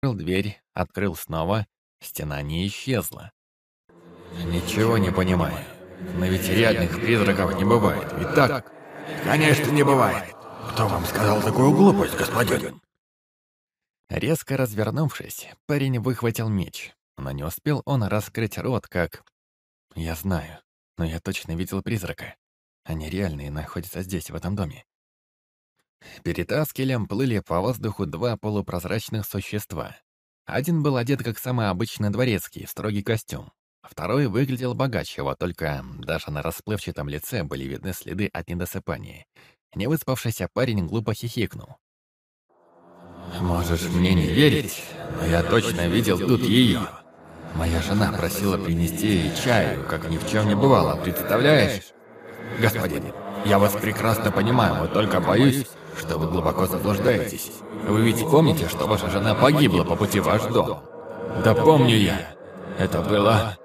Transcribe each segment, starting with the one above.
Открыл дверь, открыл снова, стена не исчезла. «Ничего не понимаю. Но ведь реальных призраков не бывает, ведь так?» «Конечно, не бывает. Кто вам сказал такую глупость, господин?» Резко развернувшись, парень выхватил меч, но не успел он раскрыть рот, как... «Я знаю, но я точно видел призрака. Они реальные находятся здесь, в этом доме. Перед Аскелем плыли по воздуху два полупрозрачных существа. Один был одет как самый обычный дворецкий, в строгий костюм. Второй выглядел богаче, вот только даже на расплывчатом лице были видны следы от недосыпания. Невыспавшийся парень глупо хихикнул. «Можешь мне не верить, но я точно видел тут ее. Моя жена просила принести ей чаю, как ни в чем не бывало, представляешь? Господин, я вас прекрасно понимаю, вот только боюсь, что вы глубоко заблуждаетесь. Вы ведь помните, что ваша жена погибла по пути в ваш дом? Да помню я. Это было...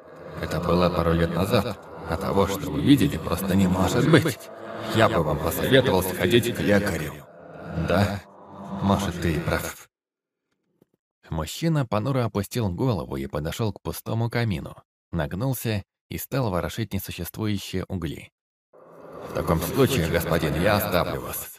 Это было пару лет назад. А того, что вы видели, просто не может быть. Я бы вам посоветовал сходить к лекарю. Да, может, ты и прав. Мужчина понуро опустил голову и подошел к пустому камину, нагнулся и стал ворошить несуществующие угли. «В таком случае, господин, я оставлю вас.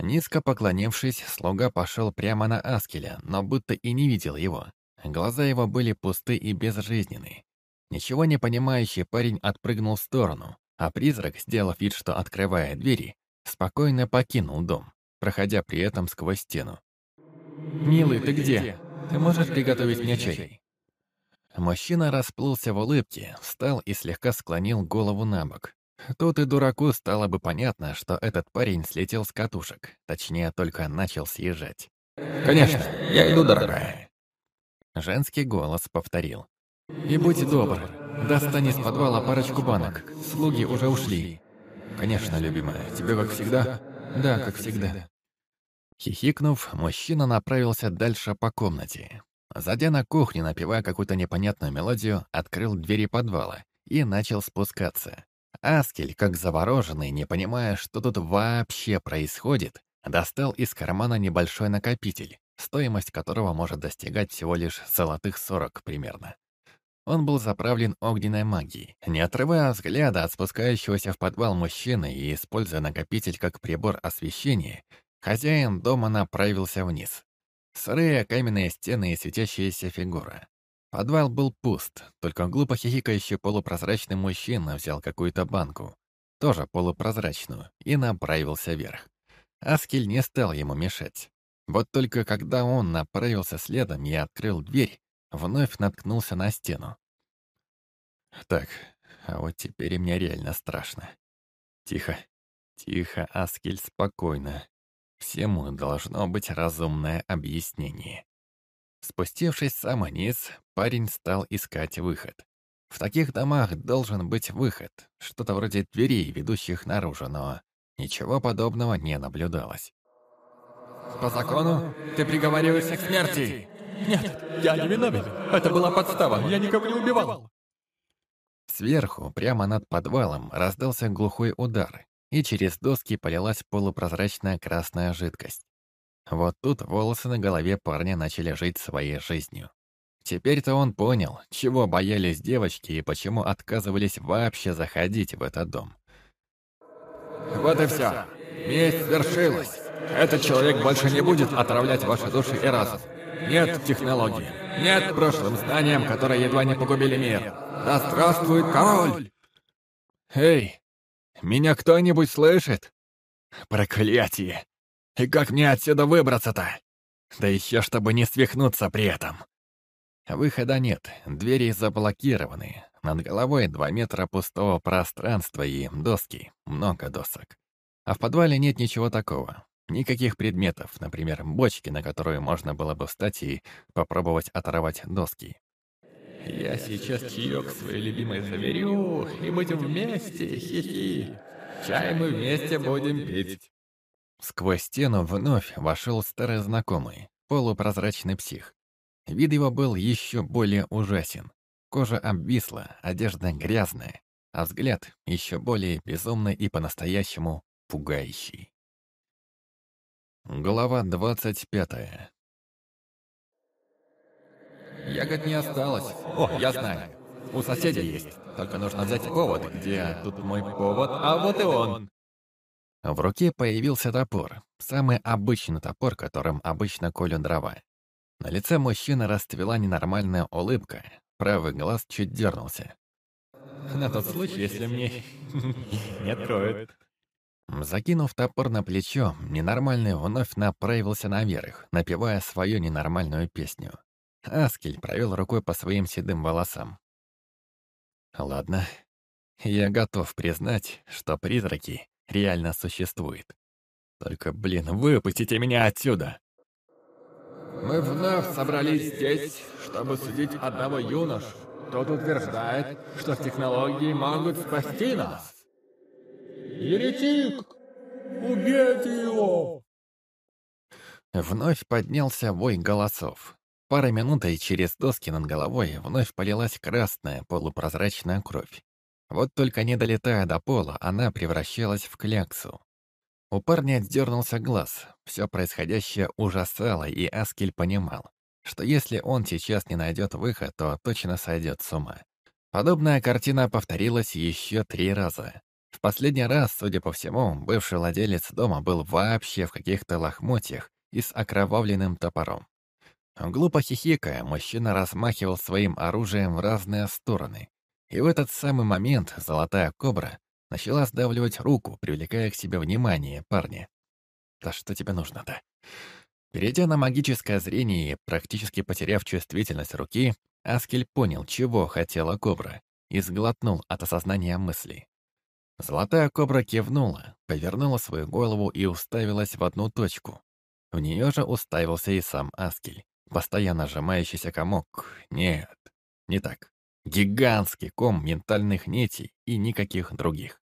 Низко поклонившись, слуга пошел прямо на Аскеля, но будто и не видел его. Глаза его были пусты и безжизненны. Ничего не понимающий парень отпрыгнул в сторону, а призрак, сделав вид, что открывает двери, спокойно покинул дом, проходя при этом сквозь стену. «Милый, ты где? Ты можешь приготовить мне чай?» Мужчина расплылся в улыбке, встал и слегка склонил голову на бок. Тут и дураку стало бы понятно, что этот парень слетел с катушек, точнее, только начал съезжать. «Конечно, я иду, дорогая». Женский голос повторил. «И будь добр, достань из подвала парочку банок, слуги уже ушли». «Конечно, любимая, тебе как всегда?» «Да, как всегда». Хихикнув, мужчина направился дальше по комнате. Зайдя на кухню, напевая какую-то непонятную мелодию, открыл двери подвала и начал спускаться. Аскель, как завороженный, не понимая, что тут вообще происходит, достал из кармана небольшой накопитель, стоимость которого может достигать всего лишь золотых сорок примерно. Он был заправлен огненной магией. Не отрывая взгляда от спускающегося в подвал мужчины и используя накопитель как прибор освещения, хозяин дома направился вниз. Сырые каменные стены и светящаяся фигура. Подвал был пуст, только глупо хихикающий полупрозрачный мужчина взял какую-то банку, тоже полупрозрачную, и направился вверх. Аскель не стал ему мешать. Вот только когда он направился следом и открыл дверь, вновь наткнулся на стену. Так, а вот теперь мне реально страшно. Тихо, тихо, Аскель, спокойно. Всему должно быть разумное объяснение. Спустившись в самый низ, парень стал искать выход. В таких домах должен быть выход, что-то вроде дверей, ведущих наружу, но ничего подобного не наблюдалось. «По закону ты приговариваешься к смерти!» «Нет, я не виновен. Это была подстава. Я никого не убивал!» Сверху, прямо над подвалом, раздался глухой удар, и через доски полилась полупрозрачная красная жидкость. Вот тут волосы на голове парня начали жить своей жизнью. Теперь-то он понял, чего боялись девочки и почему отказывались вообще заходить в этот дом. Вот и все. Месть свершилась. Этот человек больше не будет отравлять ваши души и разум. Нет технологии. Нет прошлым знаниям, которые едва не погубили мир. Да здравствует король! Эй, меня кто-нибудь слышит? Проклятие! И как мне отсюда выбраться-то? Да еще чтобы не свихнуться при этом. Выхода нет, двери заблокированы. Над головой два метра пустого пространства и доски, много досок. А в подвале нет ничего такого. Никаких предметов, например, бочки, на которую можно было бы встать и попробовать оторвать доски. «Я сейчас чаек своей любимой заварю, и будем вместе, хи-хи. Чай мы вместе будем пить». Сквозь стену вновь вошел старый знакомый, полупрозрачный псих. Вид его был еще более ужасен. Кожа обвисла, одежда грязная, а взгляд еще более безумный и по-настоящему пугающий. Глава двадцать пятая ягод не осталось. О, я знаю. У соседей есть. Только нужно взять повод. Где тут мой повод? А вот и он. В руке появился топор. Самый обычный топор, которым обычно колют дрова. На лице мужчины расцвела ненормальная улыбка. Правый глаз чуть дернулся. На тот случай, если мне не откроют. Закинув топор на плечо, ненормальный вновь направился наверх, напевая свою ненормальную песню. Аскель провел рукой по своим седым волосам. Ладно, я готов признать, что призраки реально существуют. Только, блин, выпустите меня отсюда! Мы вновь собрались здесь, чтобы судить одного юношу. Тот утверждает, что технологии могут спасти нас. Еретик! Убейте его! Вновь поднялся вой голосов. Пара минут, и через доски над головой вновь полилась красная полупрозрачная кровь. Вот только не долетая до пола, она превращалась в кляксу. У парня отдернулся глаз. Все происходящее ужасало, и Аскель понимал, что если он сейчас не найдет выход, то точно сойдет с ума. Подобная картина повторилась еще три раза. В последний раз, судя по всему, бывший владелец дома был вообще в каких-то лохмотьях и с окровавленным топором. Глупо хихикая, мужчина размахивал своим оружием в разные стороны. И в этот самый момент золотая кобра начала сдавливать руку, привлекая к себе внимание парня. «Да что тебе нужно-то?» Перейдя на магическое зрение практически потеряв чувствительность руки, Аскель понял, чего хотела кобра, и сглотнул от осознания мысли. Золотая кобра кивнула, повернула свою голову и уставилась в одну точку. В нее же уставился и сам Аскель, постоянно сжимающийся комок. Нет, не так. Гигантский ком ментальных нитей и никаких других.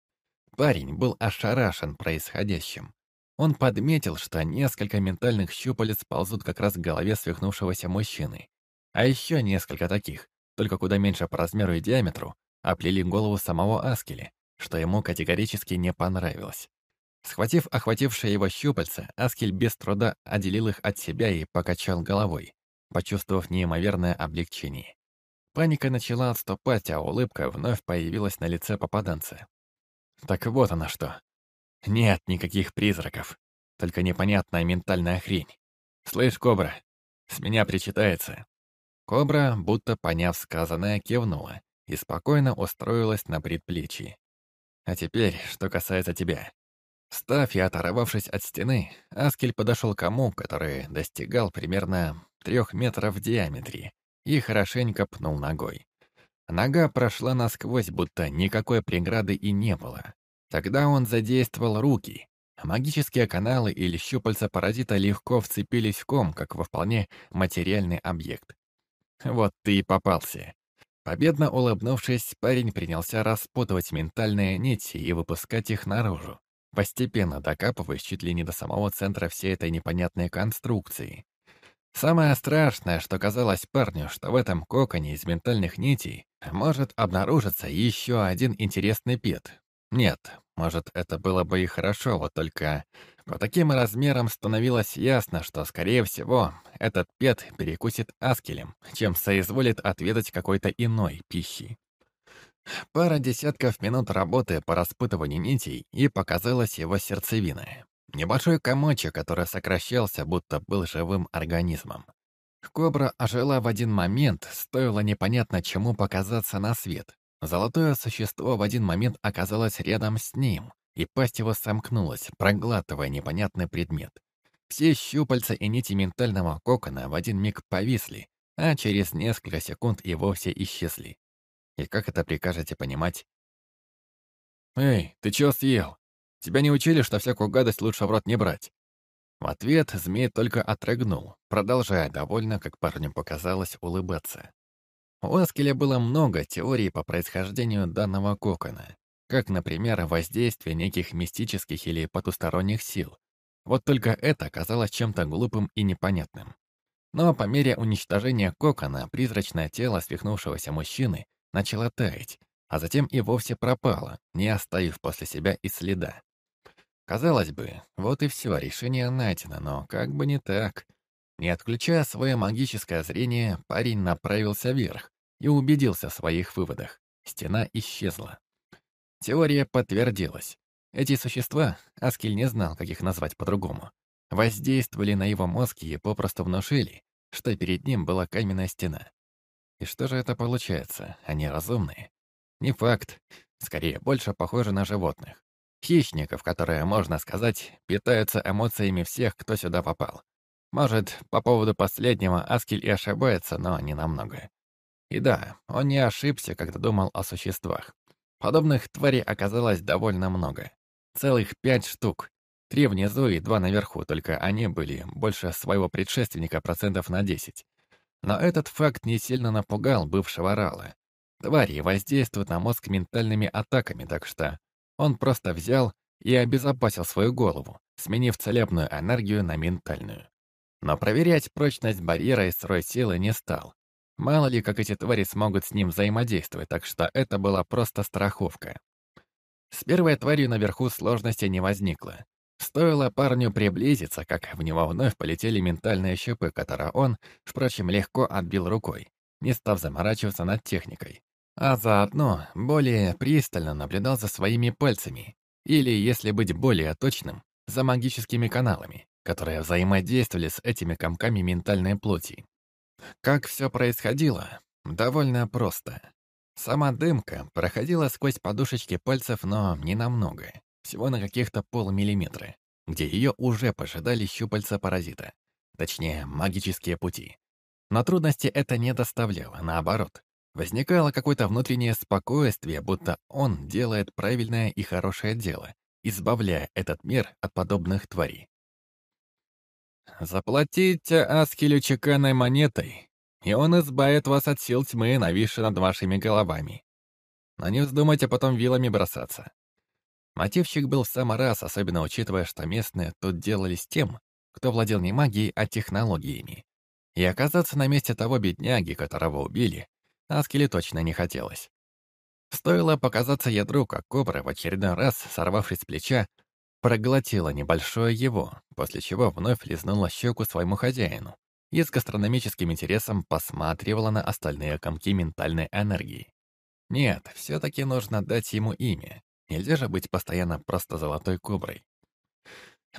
Парень был ошарашен происходящим. Он подметил, что несколько ментальных щупалец ползут как раз к голове свихнувшегося мужчины. А еще несколько таких, только куда меньше по размеру и диаметру, оплели голову самого Аскеля, что ему категорически не понравилось. Схватив охватившие его щупальца, Аскель без труда отделил их от себя и покачал головой, почувствовав неимоверное облегчение. Паника начала отступать, а улыбка вновь появилась на лице попаданца. Так вот она что. Нет никаких призраков. Только непонятная ментальная хрень. Слышь, Кобра, с меня причитается. Кобра, будто поняв сказанное, кивнула и спокойно устроилась на предплечье. А теперь, что касается тебя. Став и оторвавшись от стены, Аскель подошел к кому, который достигал примерно трех метров в диаметре, и хорошенько пнул ногой. Нога прошла насквозь, будто никакой преграды и не было. Тогда он задействовал руки. Магические каналы или щупальца паразита легко вцепились в ком, как во вполне материальный объект. Вот ты и попался. Победно улыбнувшись, парень принялся распутывать ментальные нити и выпускать их наружу, постепенно докапываясь чуть ли не до самого центра всей этой непонятной конструкции. Самое страшное, что казалось парню, что в этом коконе из ментальных нитей может обнаружиться еще один интересный пет. Нет, может, это было бы и хорошо, вот только по таким размерам становилось ясно, что, скорее всего, этот пет перекусит аскелем, чем соизволит отведать какой-то иной пищи. Пара десятков минут работы по распутыванию нитей, и показалась его сердцевина. Небольшой комочек, который сокращался, будто был живым организмом. Кобра ожила в один момент, стоило непонятно чему показаться на свет. Золотое существо в один момент оказалось рядом с ним, и пасть его сомкнулась, проглатывая непонятный предмет. Все щупальца и нити ментального кокона в один миг повисли, а через несколько секунд и вовсе исчезли. И как это прикажете понимать? «Эй, ты чё съел?» Тебя не учили, что всякую гадость лучше в рот не брать?» В ответ змей только отрыгнул, продолжая довольно, как парню показалось, улыбаться. У Аскеля было много теорий по происхождению данного кокона, как, например, воздействие неких мистических или потусторонних сил. Вот только это оказалось чем-то глупым и непонятным. Но по мере уничтожения кокона призрачное тело свихнувшегося мужчины начало таять, а затем и вовсе пропало, не оставив после себя и следа. Казалось бы, вот и все, решение найдено, но как бы не так. Не отключая свое магическое зрение, парень направился вверх и убедился в своих выводах. Стена исчезла. Теория подтвердилась. Эти существа, Аскель не знал, как их назвать по-другому, воздействовали на его мозг и попросту внушили, что перед ним была каменная стена. И что же это получается? Они разумные? Не факт. Скорее, больше похожи на животных. Хищников, которые, можно сказать, питаются эмоциями всех, кто сюда попал. Может, по поводу последнего Аскель и ошибается, но не намного. И да, он не ошибся, когда думал о существах. Подобных тварей оказалось довольно много. Целых пять штук. Три внизу и два наверху, только они были больше своего предшественника процентов на 10. Но этот факт не сильно напугал бывшего Рала. Твари воздействуют на мозг ментальными атаками, так что он просто взял и обезопасил свою голову, сменив целебную энергию на ментальную. Но проверять прочность барьера и строй силы не стал. Мало ли, как эти твари смогут с ним взаимодействовать, так что это была просто страховка. С первой тварью наверху сложности не возникло. Стоило парню приблизиться, как в него вновь полетели ментальные щупы, которые он, впрочем, легко отбил рукой, не став заморачиваться над техникой. А заодно более пристально наблюдал за своими пальцами, или, если быть более точным, за магическими каналами которые взаимодействовали с этими комками ментальной плоти. Как все происходило? Довольно просто. Сама дымка проходила сквозь подушечки пальцев, но не намного, всего на каких-то полмиллиметра, где ее уже пожидали щупальца паразита, точнее, магические пути. Но трудности это не доставляло, наоборот. Возникало какое-то внутреннее спокойствие, будто он делает правильное и хорошее дело, избавляя этот мир от подобных тварей. Заплатите Аскелю чеканной монетой, и он избавит вас от сил тьмы, нависшей над вашими головами. Но не вздумайте потом вилами бросаться. Мотивчик был в самый раз, особенно учитывая, что местные тут делались тем, кто владел не магией, а технологиями. И оказаться на месте того бедняги, которого убили, Аскеле точно не хотелось. Стоило показаться ядру, как кобра, в очередной раз, сорвавшись с плеча, проглотила небольшое его, после чего вновь лизнула щеку своему хозяину и с гастрономическим интересом посматривала на остальные комки ментальной энергии. Нет, все-таки нужно дать ему имя. Нельзя же быть постоянно просто золотой коброй.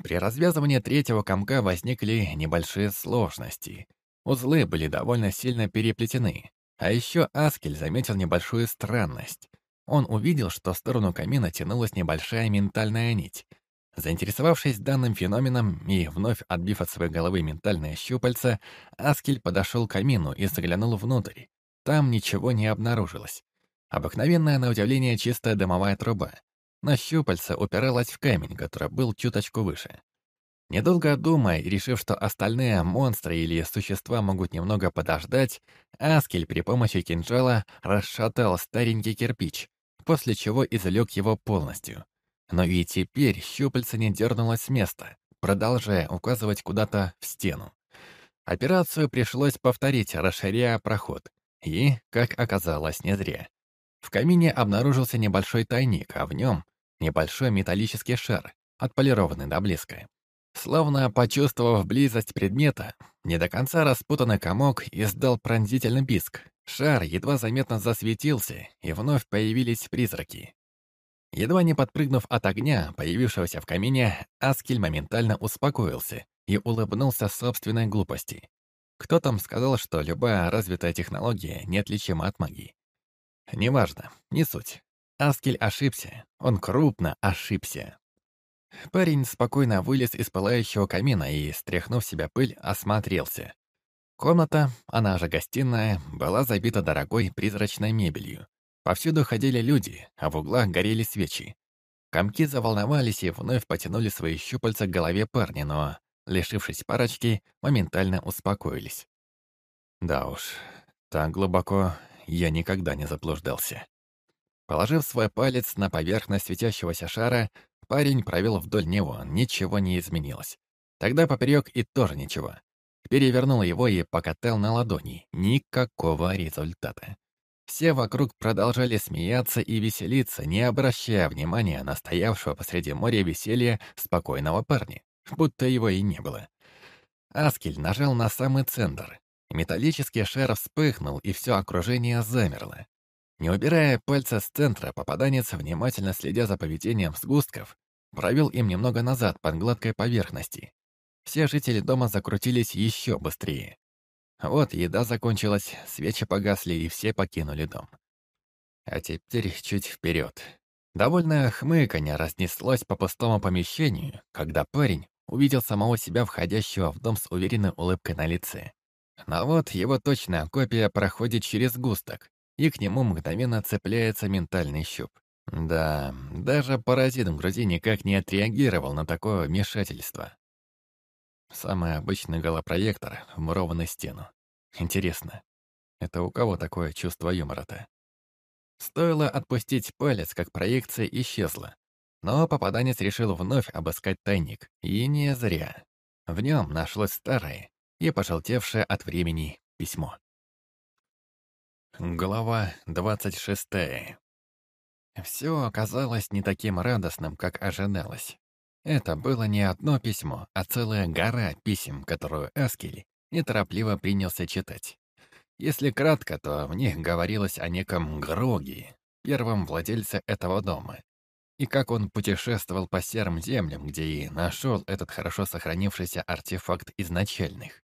При развязывании третьего комка возникли небольшие сложности. Узлы были довольно сильно переплетены. А еще Аскель заметил небольшую странность. Он увидел, что в сторону камина тянулась небольшая ментальная нить, Заинтересовавшись данным феноменом и вновь отбив от своей головы ментальное щупальца, Аскель подошел к камину и заглянул внутрь. Там ничего не обнаружилось. Обыкновенная, на удивление, чистая дымовая труба. На щупальце упиралась в камень, который был чуточку выше. Недолго думая и решив, что остальные монстры или существа могут немного подождать, Аскель при помощи кинжала расшатал старенький кирпич, после чего извлек его полностью. Но и теперь щупальце не дернулось с места, продолжая указывать куда-то в стену. Операцию пришлось повторить, расширяя проход. И, как оказалось, не зря. В камине обнаружился небольшой тайник, а в нем небольшой металлический шар, отполированный до блеска. Словно почувствовав близость предмета, не до конца распутанный комок издал пронзительный писк. Шар едва заметно засветился, и вновь появились призраки. Едва не подпрыгнув от огня, появившегося в камине, Аскель моментально успокоился и улыбнулся собственной глупости. Кто там сказал, что любая развитая технология неотличима от магии? Неважно, не суть. Аскель ошибся, он крупно ошибся. Парень спокойно вылез из пылающего камина и, стряхнув себя пыль, осмотрелся. Комната, она же гостиная, была забита дорогой призрачной мебелью, Повсюду ходили люди, а в углах горели свечи. Комки заволновались и вновь потянули свои щупальца к голове парня, но, лишившись парочки, моментально успокоились. Да уж, так глубоко я никогда не заблуждался. Положив свой палец на поверхность светящегося шара, парень провел вдоль него, ничего не изменилось. Тогда поперек и тоже ничего. Перевернул его и покатал на ладони. Никакого результата. Все вокруг продолжали смеяться и веселиться, не обращая внимания на стоявшего посреди моря веселья спокойного парня, будто его и не было. Аскель нажал на самый центр. Металлический шар вспыхнул, и все окружение замерло. Не убирая пальца с центра, попаданец, внимательно следя за поведением сгустков, провел им немного назад под гладкой поверхности. Все жители дома закрутились еще быстрее. Вот еда закончилась, свечи погасли, и все покинули дом. А теперь чуть вперед. Довольное хмыканье разнеслось по пустому помещению, когда парень увидел самого себя, входящего в дом с уверенной улыбкой на лице. Но вот его точная копия проходит через густок, и к нему мгновенно цепляется ментальный щуп. Да, даже паразит в груди никак не отреагировал на такое вмешательство. Самый обычный голопроектор, вмурованный в стену. Интересно, это у кого такое чувство юмора-то? Стоило отпустить палец, как проекция исчезла. Но попаданец решил вновь обыскать тайник. И не зря. В нем нашлось старое и пожелтевшее от времени письмо. Глава двадцать шестая. Все оказалось не таким радостным, как ожидалось. Это было не одно письмо, а целая гора писем, которую Эскель неторопливо принялся читать. Если кратко, то в них говорилось о неком Гроги, первом владельце этого дома, и как он путешествовал по серым землям, где и нашел этот хорошо сохранившийся артефакт изначальных.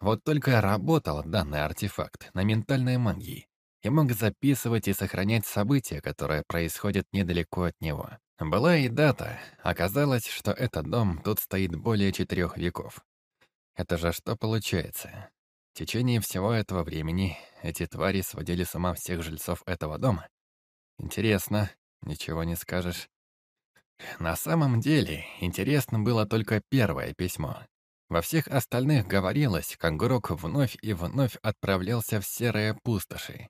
Вот только работал данный артефакт на ментальной магии и мог записывать и сохранять события, которые происходят недалеко от него. Была и дата. Оказалось, что этот дом тут стоит более четырех веков. Это же что получается? В течение всего этого времени эти твари сводили с ума всех жильцов этого дома? Интересно, ничего не скажешь. На самом деле, интересно было только первое письмо. Во всех остальных говорилось, как Грок вновь и вновь отправлялся в серые пустоши.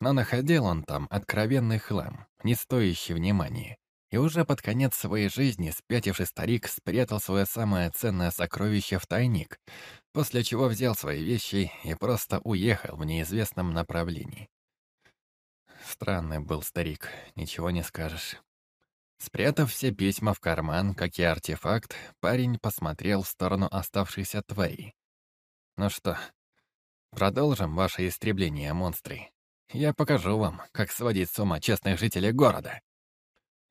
Но находил он там откровенный хлам, не стоящий внимания. И уже под конец своей жизни спятивший старик спрятал свое самое ценное сокровище в тайник, после чего взял свои вещи и просто уехал в неизвестном направлении. Странный был старик, ничего не скажешь. Спрятав все письма в карман, как и артефакт, парень посмотрел в сторону оставшихся тварей. «Ну что, продолжим ваше истребление, монстры. Я покажу вам, как сводить с ума честных жителей города».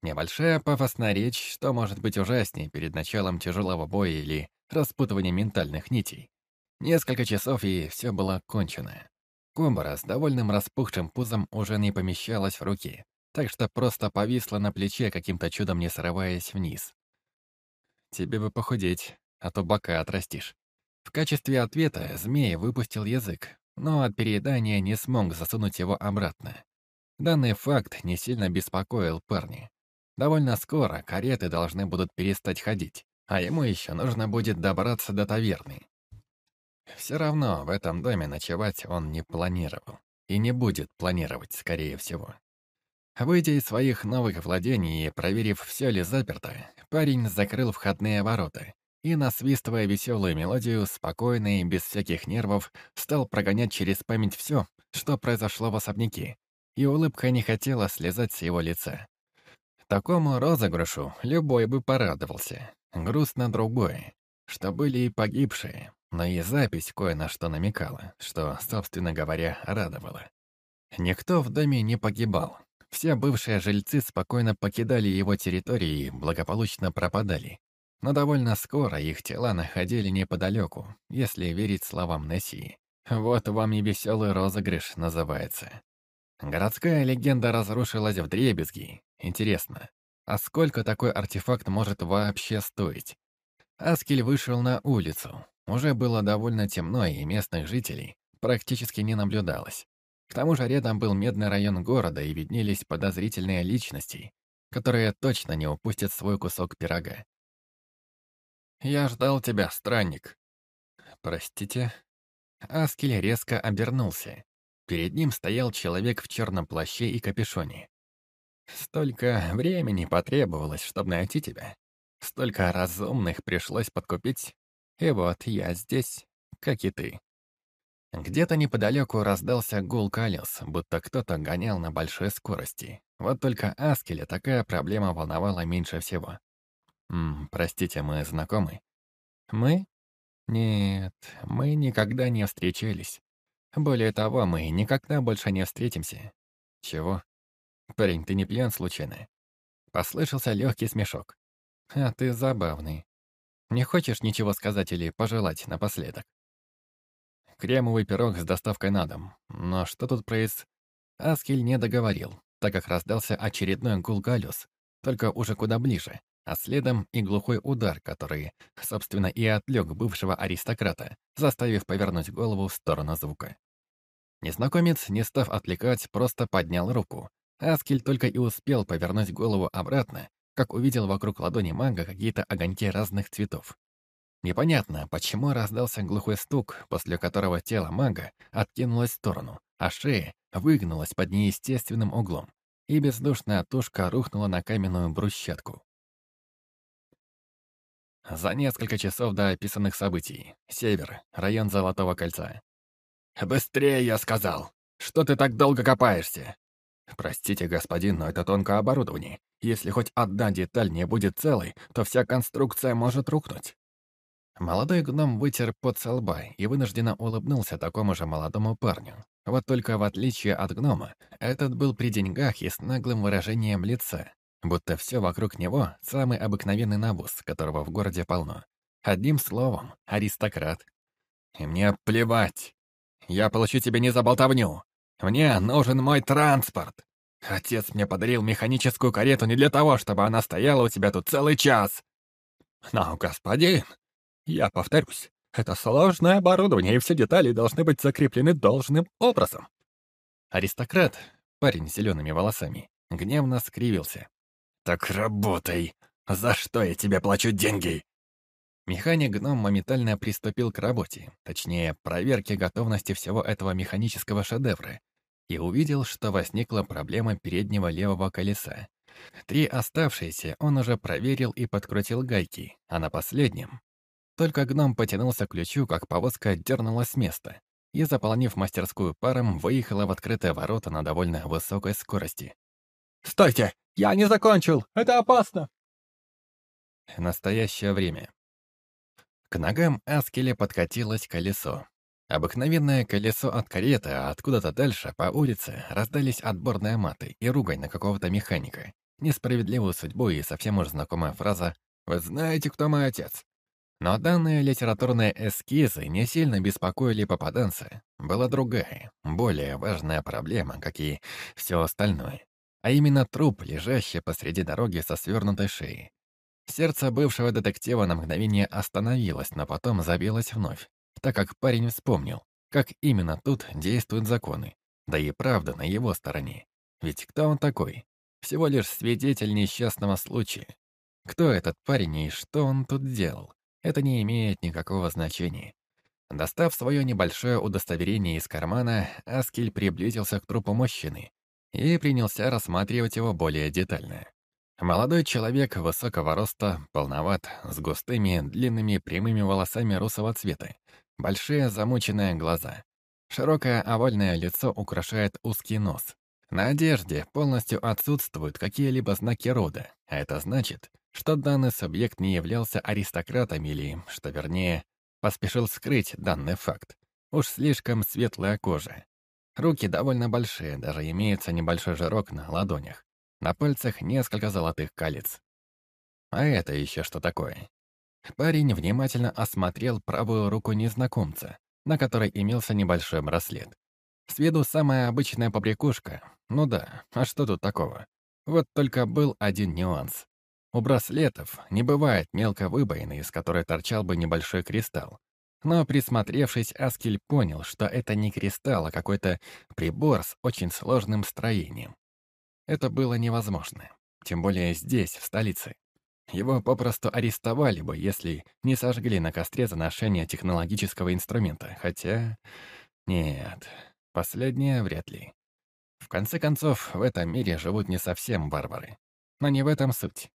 Небольшая пафосная речь, что может быть ужаснее перед началом тяжелого боя или распутывания ментальных нитей. Несколько часов, и все было кончено. Кобра с довольным распухшим пузом уже не помещалась в руки, так что просто повисла на плече, каким-то чудом не срываясь вниз. «Тебе бы похудеть, а то бока отрастишь». В качестве ответа змея выпустил язык, но от переедания не смог засунуть его обратно. Данный факт не сильно беспокоил парня. Довольно скоро кареты должны будут перестать ходить, а ему еще нужно будет добраться до таверны. Все равно в этом доме ночевать он не планировал. И не будет планировать, скорее всего. Выйдя из своих новых владений и проверив, все ли заперто, парень закрыл входные ворота и, насвистывая веселую мелодию, спокойно и без всяких нервов, стал прогонять через память все, что произошло в особняке, и улыбка не хотела слезать с его лица. Такому розыгрышу любой бы порадовался. Грустно другое, что были и погибшие, но и запись кое на что намекала, что, собственно говоря, радовало. Никто в доме не погибал. Все бывшие жильцы спокойно покидали его территории и благополучно пропадали. Но довольно скоро их тела находили неподалеку, если верить словам Нессии. Вот вам и веселый розыгрыш называется. Городская легенда разрушилась в дребезги. Интересно, а сколько такой артефакт может вообще стоить? Аскель вышел на улицу. Уже было довольно темно, и местных жителей практически не наблюдалось. К тому же рядом был медный район города, и виднелись подозрительные личности, которые точно не упустят свой кусок пирога. «Я ждал тебя, странник». «Простите?» Аскель резко обернулся. Перед ним стоял человек в черном плаще и капюшоне. «Столько времени потребовалось, чтобы найти тебя. Столько разумных пришлось подкупить. И вот я здесь, как и ты». Где-то неподалеку раздался гул колес, будто кто-то гонял на большой скорости. Вот только Аскеля такая проблема волновала меньше всего. «М, «Простите, мы знакомы?» «Мы?» Нет, мы никогда не встречались. Более того, мы никогда больше не встретимся. Чего? Парень, ты не пьян случайно? Послышался легкий смешок. А ты забавный. Не хочешь ничего сказать или пожелать напоследок? Кремовый пирог с доставкой на дом. Но что тут произ... Аскель не договорил, так как раздался очередной гул колес, только уже куда ближе, а следом и глухой удар, который, собственно, и отвлек бывшего аристократа, заставив повернуть голову в сторону звука. Незнакомец, не став отвлекать, просто поднял руку. Аскель только и успел повернуть голову обратно, как увидел вокруг ладони мага какие-то огоньки разных цветов. Непонятно, почему раздался глухой стук, после которого тело мага откинулось в сторону, а шея выгнулась под неестественным углом, и бездушная тушка рухнула на каменную брусчатку. За несколько часов до описанных событий. Север, район Золотого кольца. «Быстрее, я сказал! Что ты так долго копаешься?» «Простите, господин, но это тонкое оборудование. Если хоть одна деталь не будет целой, то вся конструкция может рухнуть». Молодой гном вытер пот со лба и вынужденно улыбнулся такому же молодому парню. Вот только в отличие от гнома, этот был при деньгах и с наглым выражением лица, Будто все вокруг него — самый обыкновенный навоз, которого в городе полно. Одним словом, аристократ. И мне плевать. Я получу тебя не за болтовню. Мне нужен мой транспорт. Отец мне подарил механическую карету не для того, чтобы она стояла у тебя тут целый час. Но, господин, я повторюсь, это сложное оборудование, и все детали должны быть закреплены должным образом. Аристократ, парень с зелеными волосами, гневно скривился. «Так работай! За что я тебе плачу деньги?» Механик-гном моментально приступил к работе, точнее, проверке готовности всего этого механического шедевра, и увидел, что возникла проблема переднего левого колеса. Три оставшиеся он уже проверил и подкрутил гайки, а на последнем... Только гном потянулся к ключу, как повозка дернулась с места, и, заполнив мастерскую паром, выехала в открытые ворота на довольно высокой скорости. «Стойте! Я не закончил! Это опасно!» Настоящее время. К ногам Аскеля подкатилось колесо. Обыкновенное колесо от кареты, а откуда-то дальше, по улице, раздались отборные маты и ругань на какого-то механика. Несправедливую судьбу и совсем уж знакомая фраза «Вы знаете, кто мой отец?» Но данные литературные эскизы не сильно беспокоили попаданца. Была другая, более важная проблема, как и все остальное а именно труп, лежащий посреди дороги со свернутой шеей. Сердце бывшего детектива на мгновение остановилось, но потом забилось вновь, так как парень вспомнил, как именно тут действуют законы, да и правда на его стороне. Ведь кто он такой? Всего лишь свидетель несчастного случая. Кто этот парень и что он тут делал? Это не имеет никакого значения. Достав свое небольшое удостоверение из кармана, Аскель приблизился к трупу мужчины и принялся рассматривать его более детально. Молодой человек высокого роста, полноват, с густыми, длинными прямыми волосами русого цвета, большие замученные глаза. Широкое овальное лицо украшает узкий нос. На одежде полностью отсутствуют какие-либо знаки рода, а это значит, что данный субъект не являлся аристократом или, что вернее, поспешил скрыть данный факт. Уж слишком светлая кожа, Руки довольно большие, даже имеется небольшой жирок на ладонях. На пальцах несколько золотых колец. А это еще что такое? Парень внимательно осмотрел правую руку незнакомца, на которой имелся небольшой браслет. С виду самая обычная побрякушка. Ну да, а что тут такого? Вот только был один нюанс. У браслетов не бывает мелко выбоины, из которой торчал бы небольшой кристалл. Но присмотревшись, Аскель понял, что это не кристалл, а какой-то прибор с очень сложным строением. Это было невозможно. Тем более здесь, в столице. Его попросту арестовали бы, если не сожгли на костре за ношение технологического инструмента. Хотя... Нет, последнее вряд ли. В конце концов, в этом мире живут не совсем варвары. Но не в этом суть.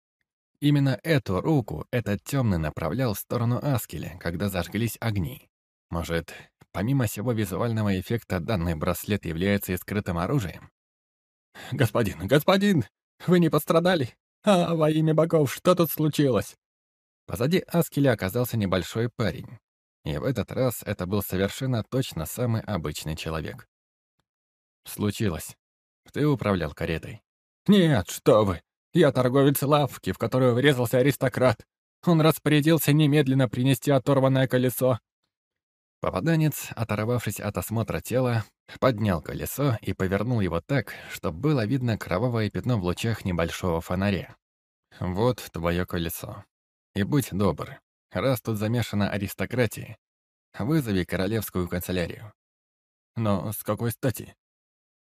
Именно эту руку этот темный направлял в сторону Аскеля, когда зажглись огни. Может, помимо всего визуального эффекта, данный браслет является и скрытым оружием? «Господин, господин, вы не пострадали? А, во имя богов, что тут случилось?» Позади Аскеля оказался небольшой парень. И в этот раз это был совершенно точно самый обычный человек. Случилось. Ты управлял каретой. Нет, что вы. Я торговец лавки, в которую врезался аристократ. Он распорядился немедленно принести оторванное колесо. Попаданец, оторвавшись от осмотра тела, поднял колесо и повернул его так, чтобы было видно кровавое пятно в лучах небольшого фонаря. «Вот твое колесо. И будь добр, раз тут замешана аристократия, вызови королевскую канцелярию». «Но с какой стати?»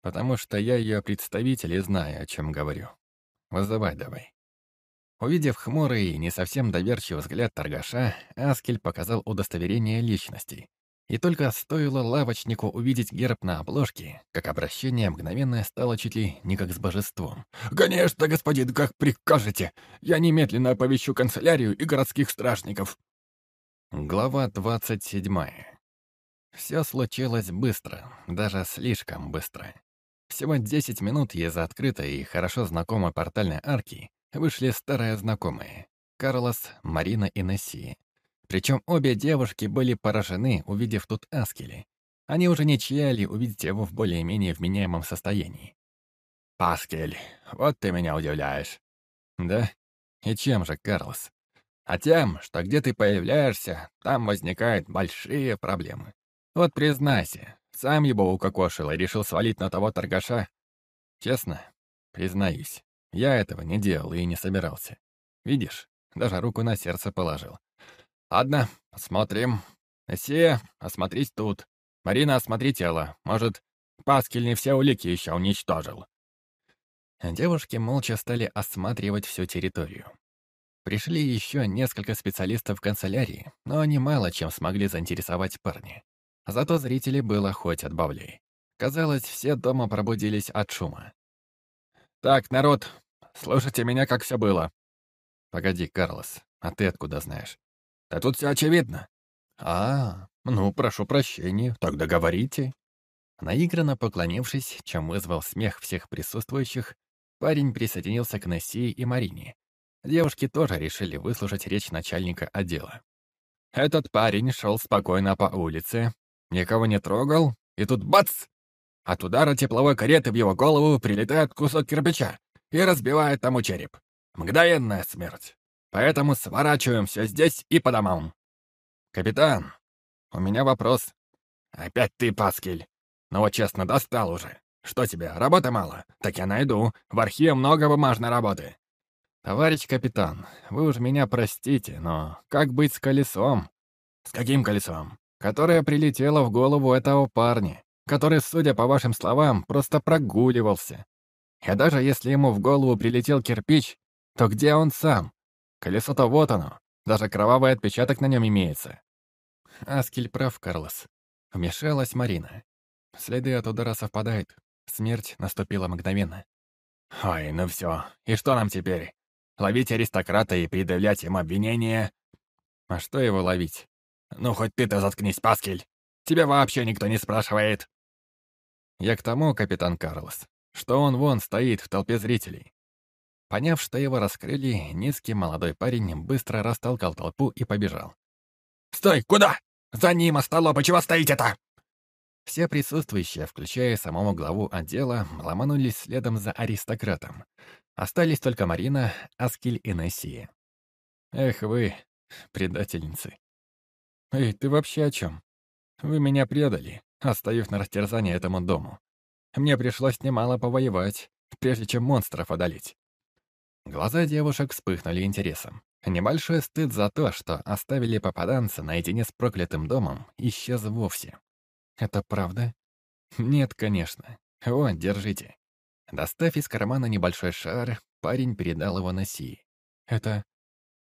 «Потому что я ее представитель и знаю, о чем говорю. Вызывай давай». Увидев хмурый и не совсем доверчивый взгляд торгаша, Аскель показал удостоверение личности. И только стоило лавочнику увидеть герб на обложке, как обращение мгновенно стало чуть ли не как с божеством. «Конечно, господин, как прикажете! Я немедленно оповещу канцелярию и городских стражников!» Глава двадцать седьмая. Все случилось быстро, даже слишком быстро. Всего десять минут из-за открытой и хорошо знакомой портальной арки вышли старые знакомые — Карлос, Марина и Несси. Причем обе девушки были поражены, увидев тут Аскели. Они уже не чаяли увидеть его в более-менее вменяемом состоянии. «Аскель, вот ты меня удивляешь». «Да? И чем же, Карлос?» «А тем, что где ты появляешься, там возникают большие проблемы. Вот признайся, сам его укокошил и решил свалить на того торгаша?» «Честно, признаюсь, я этого не делал и не собирался. Видишь, даже руку на сердце положил. Ладно, посмотрим. Сия, осмотрись тут. Марина, осмотри тело. Может, Паскель не все улики еще уничтожил. Девушки молча стали осматривать всю территорию. Пришли еще несколько специалистов в канцелярии, но они мало чем смогли заинтересовать парня. Зато зрителей было хоть отбавляй. Казалось, все дома пробудились от шума. «Так, народ, слушайте меня, как все было». «Погоди, Карлос, а ты откуда знаешь?» «Да тут все очевидно». «А, ну, прошу прощения, тогда говорите». Наигранно поклонившись, чем вызвал смех всех присутствующих, парень присоединился к Несси и Марине. Девушки тоже решили выслушать речь начальника отдела. Этот парень шел спокойно по улице, никого не трогал, и тут бац! От удара тепловой кареты в его голову прилетает кусок кирпича и разбивает тому череп. Мгновенная смерть. Поэтому сворачиваем все здесь и по домам. Капитан, у меня вопрос. Опять ты, Паскель. Ну вот честно, достал уже. Что тебе, работы мало? Так я найду. В архиве много бумажной работы. Товарищ капитан, вы уж меня простите, но как быть с колесом? С каким колесом? Которое прилетело в голову этого парня который, судя по вашим словам, просто прогуливался. И даже если ему в голову прилетел кирпич, то где он сам? Колесо-то вот оно, даже кровавый отпечаток на нем имеется. Аскель прав, Карлос. Вмешалась Марина. Следы от удара совпадают. Смерть наступила мгновенно. Ой, ну все. И что нам теперь? Ловить аристократа и предъявлять ему обвинения? А что его ловить? Ну, хоть ты-то заткнись, Паскель. Тебя вообще никто не спрашивает. Я к тому, капитан Карлос, что он вон стоит в толпе зрителей. Поняв, что его раскрыли, низкий молодой парень быстро растолкал толпу и побежал. «Стой! Куда? За ним, остолопы, чего стоите-то?» Все присутствующие, включая самого главу отдела, ломанулись следом за аристократом. Остались только Марина, Аскель и Нессия. Эх вы, предательницы. Эй, ты вообще о чем? Вы меня предали оставив на растерзание этому дому. Мне пришлось немало повоевать, прежде чем монстров одолеть. Глаза девушек вспыхнули интересом. Небольшой стыд за то, что оставили попаданца наедине с проклятым домом, исчез вовсе. Это правда? Нет, конечно. Вот, держите. Достав из кармана небольшой шар, парень передал его Нессии. Это...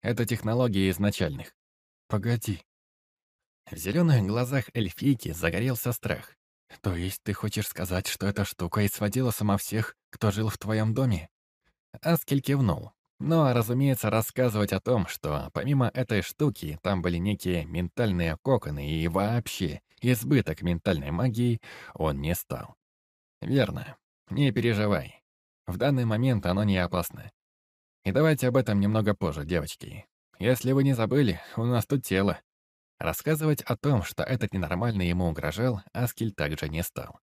это технология изначальных. Погоди, в зеленых глазах эльфийки загорелся страх. «То есть ты хочешь сказать, что эта штука и сводила сама всех, кто жил в твоем доме?» Аскель кивнул. Но, разумеется, рассказывать о том, что помимо этой штуки там были некие ментальные коконы и вообще избыток ментальной магии, он не стал. «Верно. Не переживай. В данный момент оно не опасно. И давайте об этом немного позже, девочки. Если вы не забыли, у нас тут тело, Рассказывать о том, что этот ненормальный ему угрожал, Аскель также не стал.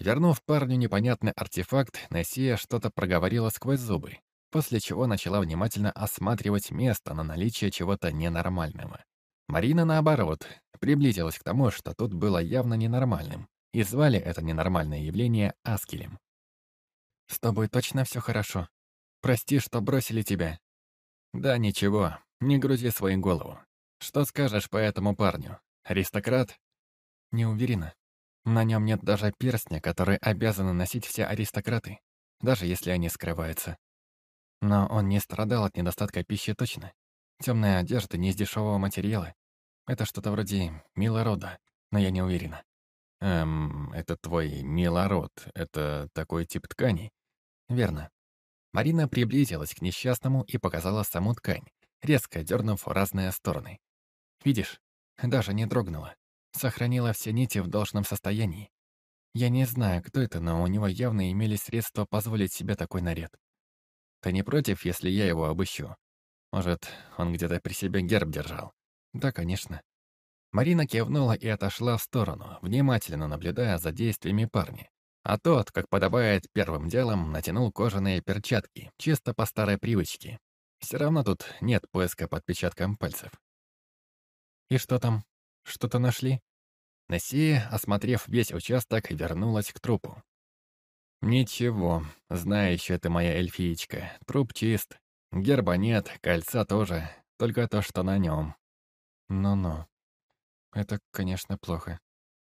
Вернув парню непонятный артефакт, Нессия что-то проговорила сквозь зубы, после чего начала внимательно осматривать место на наличие чего-то ненормального. Марина, наоборот, приблизилась к тому, что тут было явно ненормальным, и звали это ненормальное явление Аскелем. «С тобой точно все хорошо? Прости, что бросили тебя». «Да ничего, не грузи свою голову. Что скажешь по этому парню? Аристократ?» «Не уверена. На нем нет даже перстня, который обязаны носить все аристократы, даже если они скрываются. Но он не страдал от недостатка пищи точно. Темная одежда не из дешевого материала. Это что-то вроде милорода, но я не уверена. Эм, это твой милород, это такой тип ткани? Верно. Марина приблизилась к несчастному и показала саму ткань, резко дернув в разные стороны. Видишь, даже не дрогнула. Сохранила все нити в должном состоянии. Я не знаю, кто это, но у него явно имелись средства позволить себе такой наряд. Ты не против, если я его обыщу? Может, он где-то при себе герб держал? Да, конечно. Марина кивнула и отошла в сторону, внимательно наблюдая за действиями парня. А тот, как подобает первым делом, натянул кожаные перчатки, чисто по старой привычке. Все равно тут нет поиска по пальцев. «И что там? Что-то нашли?» Нессия, осмотрев весь участок, вернулась к трупу. «Ничего, знаешь, это моя эльфиечка. Труп чист. Герба нет, кольца тоже. Только то, что на нем. Ну-ну. Это, конечно, плохо.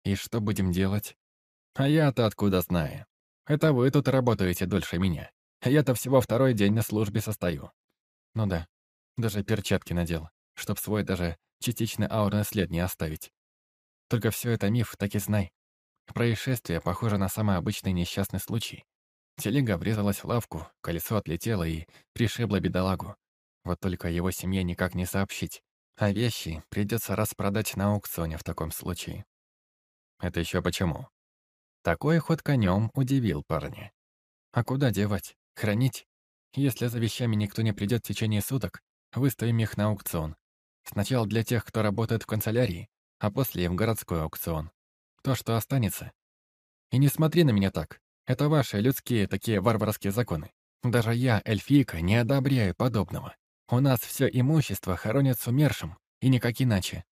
И что будем делать? А я-то откуда знаю? Это вы тут работаете дольше меня. Я-то всего второй день на службе состою. Ну да, даже перчатки надел, чтоб свой даже частичный аурный след не оставить. Только все это миф, так и знай. Происшествие похоже на самый обычный несчастный случай. Телега врезалась в лавку, колесо отлетело и пришибло бедолагу. Вот только его семье никак не сообщить. А вещи придется распродать на аукционе в таком случае. Это еще почему? Такой ход конем удивил парня. А куда девать? Хранить? Если за вещами никто не придет в течение суток, выставим их на аукцион. Сначала для тех, кто работает в канцелярии, а после в городской аукцион. То, что останется. И не смотри на меня так. Это ваши людские такие варварские законы. Даже я, эльфийка, не одобряю подобного. У нас все имущество хоронят с умершим, и никак иначе.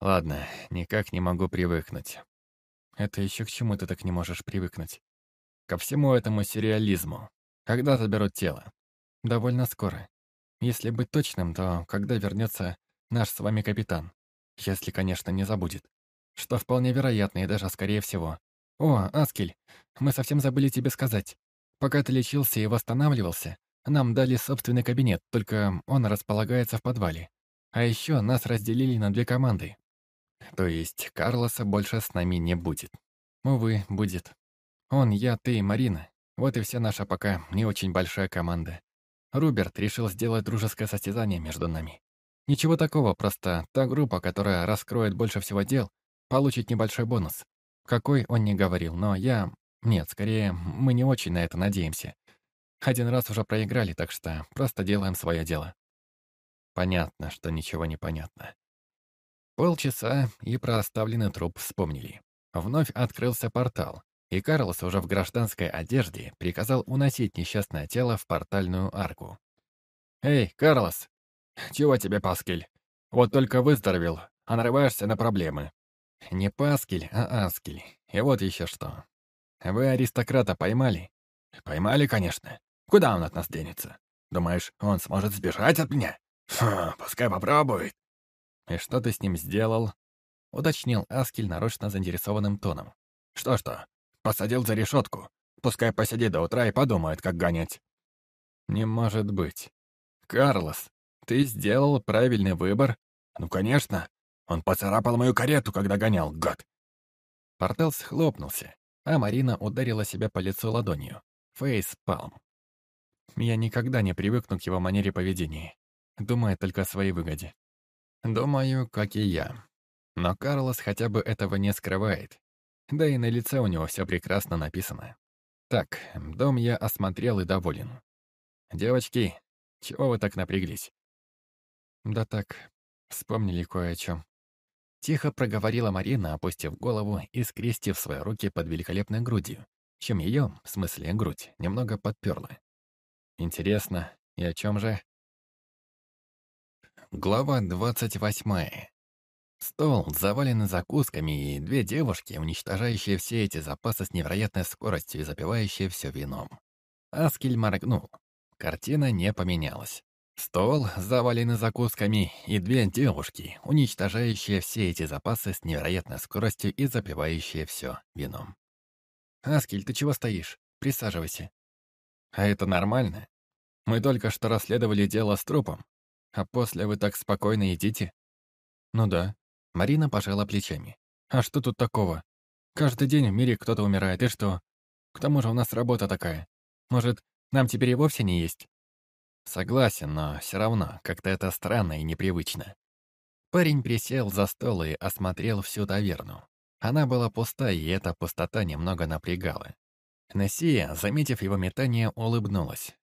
Ладно, никак не могу привыкнуть. Это еще к чему ты так не можешь привыкнуть? Ко всему этому сериализму. Когда заберут тело? Довольно скоро. Если быть точным, то когда вернется наш с вами капитан? Если, конечно, не забудет. Что вполне вероятно и даже скорее всего. «О, Аскель, мы совсем забыли тебе сказать. Пока ты лечился и восстанавливался, нам дали собственный кабинет, только он располагается в подвале. А еще нас разделили на две команды. То есть Карлоса больше с нами не будет. Увы, будет. Он, я, ты и Марина. Вот и вся наша пока не очень большая команда. Руберт решил сделать дружеское состязание между нами. Ничего такого, просто та группа, которая раскроет больше всего дел, получит небольшой бонус. Какой, он не говорил, но я... Нет, скорее, мы не очень на это надеемся. Один раз уже проиграли, так что просто делаем свое дело. Понятно, что ничего не понятно. Полчаса и про оставленный труп вспомнили. Вновь открылся портал, и Карлос уже в гражданской одежде приказал уносить несчастное тело в портальную арку. «Эй, Карлос! Чего тебе, Паскель? Вот только выздоровел, а нарываешься на проблемы. Не Паскель, а Аскель. И вот еще что. Вы аристократа поймали? Поймали, конечно. Куда он от нас денется? Думаешь, он сможет сбежать от меня? Фу, пускай попробует. И что ты с ним сделал? Уточнил Аскель нарочно заинтересованным тоном. Что-что? Посадил за решетку. Пускай посидит до утра и подумает, как гонять. Не может быть. Карлос, ты сделал правильный выбор? Ну, конечно. Он поцарапал мою карету, когда гонял, гад!» Портал схлопнулся, а Марина ударила себя по лицу ладонью. Фейс-палм. Я никогда не привыкну к его манере поведения. Думая только о своей выгоде. Думаю, как и я. Но Карлос хотя бы этого не скрывает. Да и на лице у него все прекрасно написано. Так, дом я осмотрел и доволен. Девочки, чего вы так напряглись? Да так, вспомнили кое о чем. Тихо проговорила Марина, опустив голову и скрестив свои руки под великолепной грудью, чем ее, в смысле грудь, немного подперла. Интересно, и о чем же? Глава двадцать восьмая. Стол завален закусками и две девушки, уничтожающие все эти запасы с невероятной скоростью и запивающие все вином. Аскель моргнул. Картина не поменялась. Стол, заваленный закусками, и две девушки, уничтожающие все эти запасы с невероятной скоростью и запивающие все вином. «Аскель, ты чего стоишь? Присаживайся». «А это нормально? Мы только что расследовали дело с трупом, а после вы так спокойно едите?» «Ну да». Марина пожала плечами. «А что тут такого? Каждый день в мире кто-то умирает, и что? К тому же у нас работа такая. Может, нам теперь и вовсе не есть?» Согласен, но все равно как-то это странно и непривычно. Парень присел за стол и осмотрел всю таверну. Она была пуста, и эта пустота немного напрягала. Нессия, заметив его метание, улыбнулась.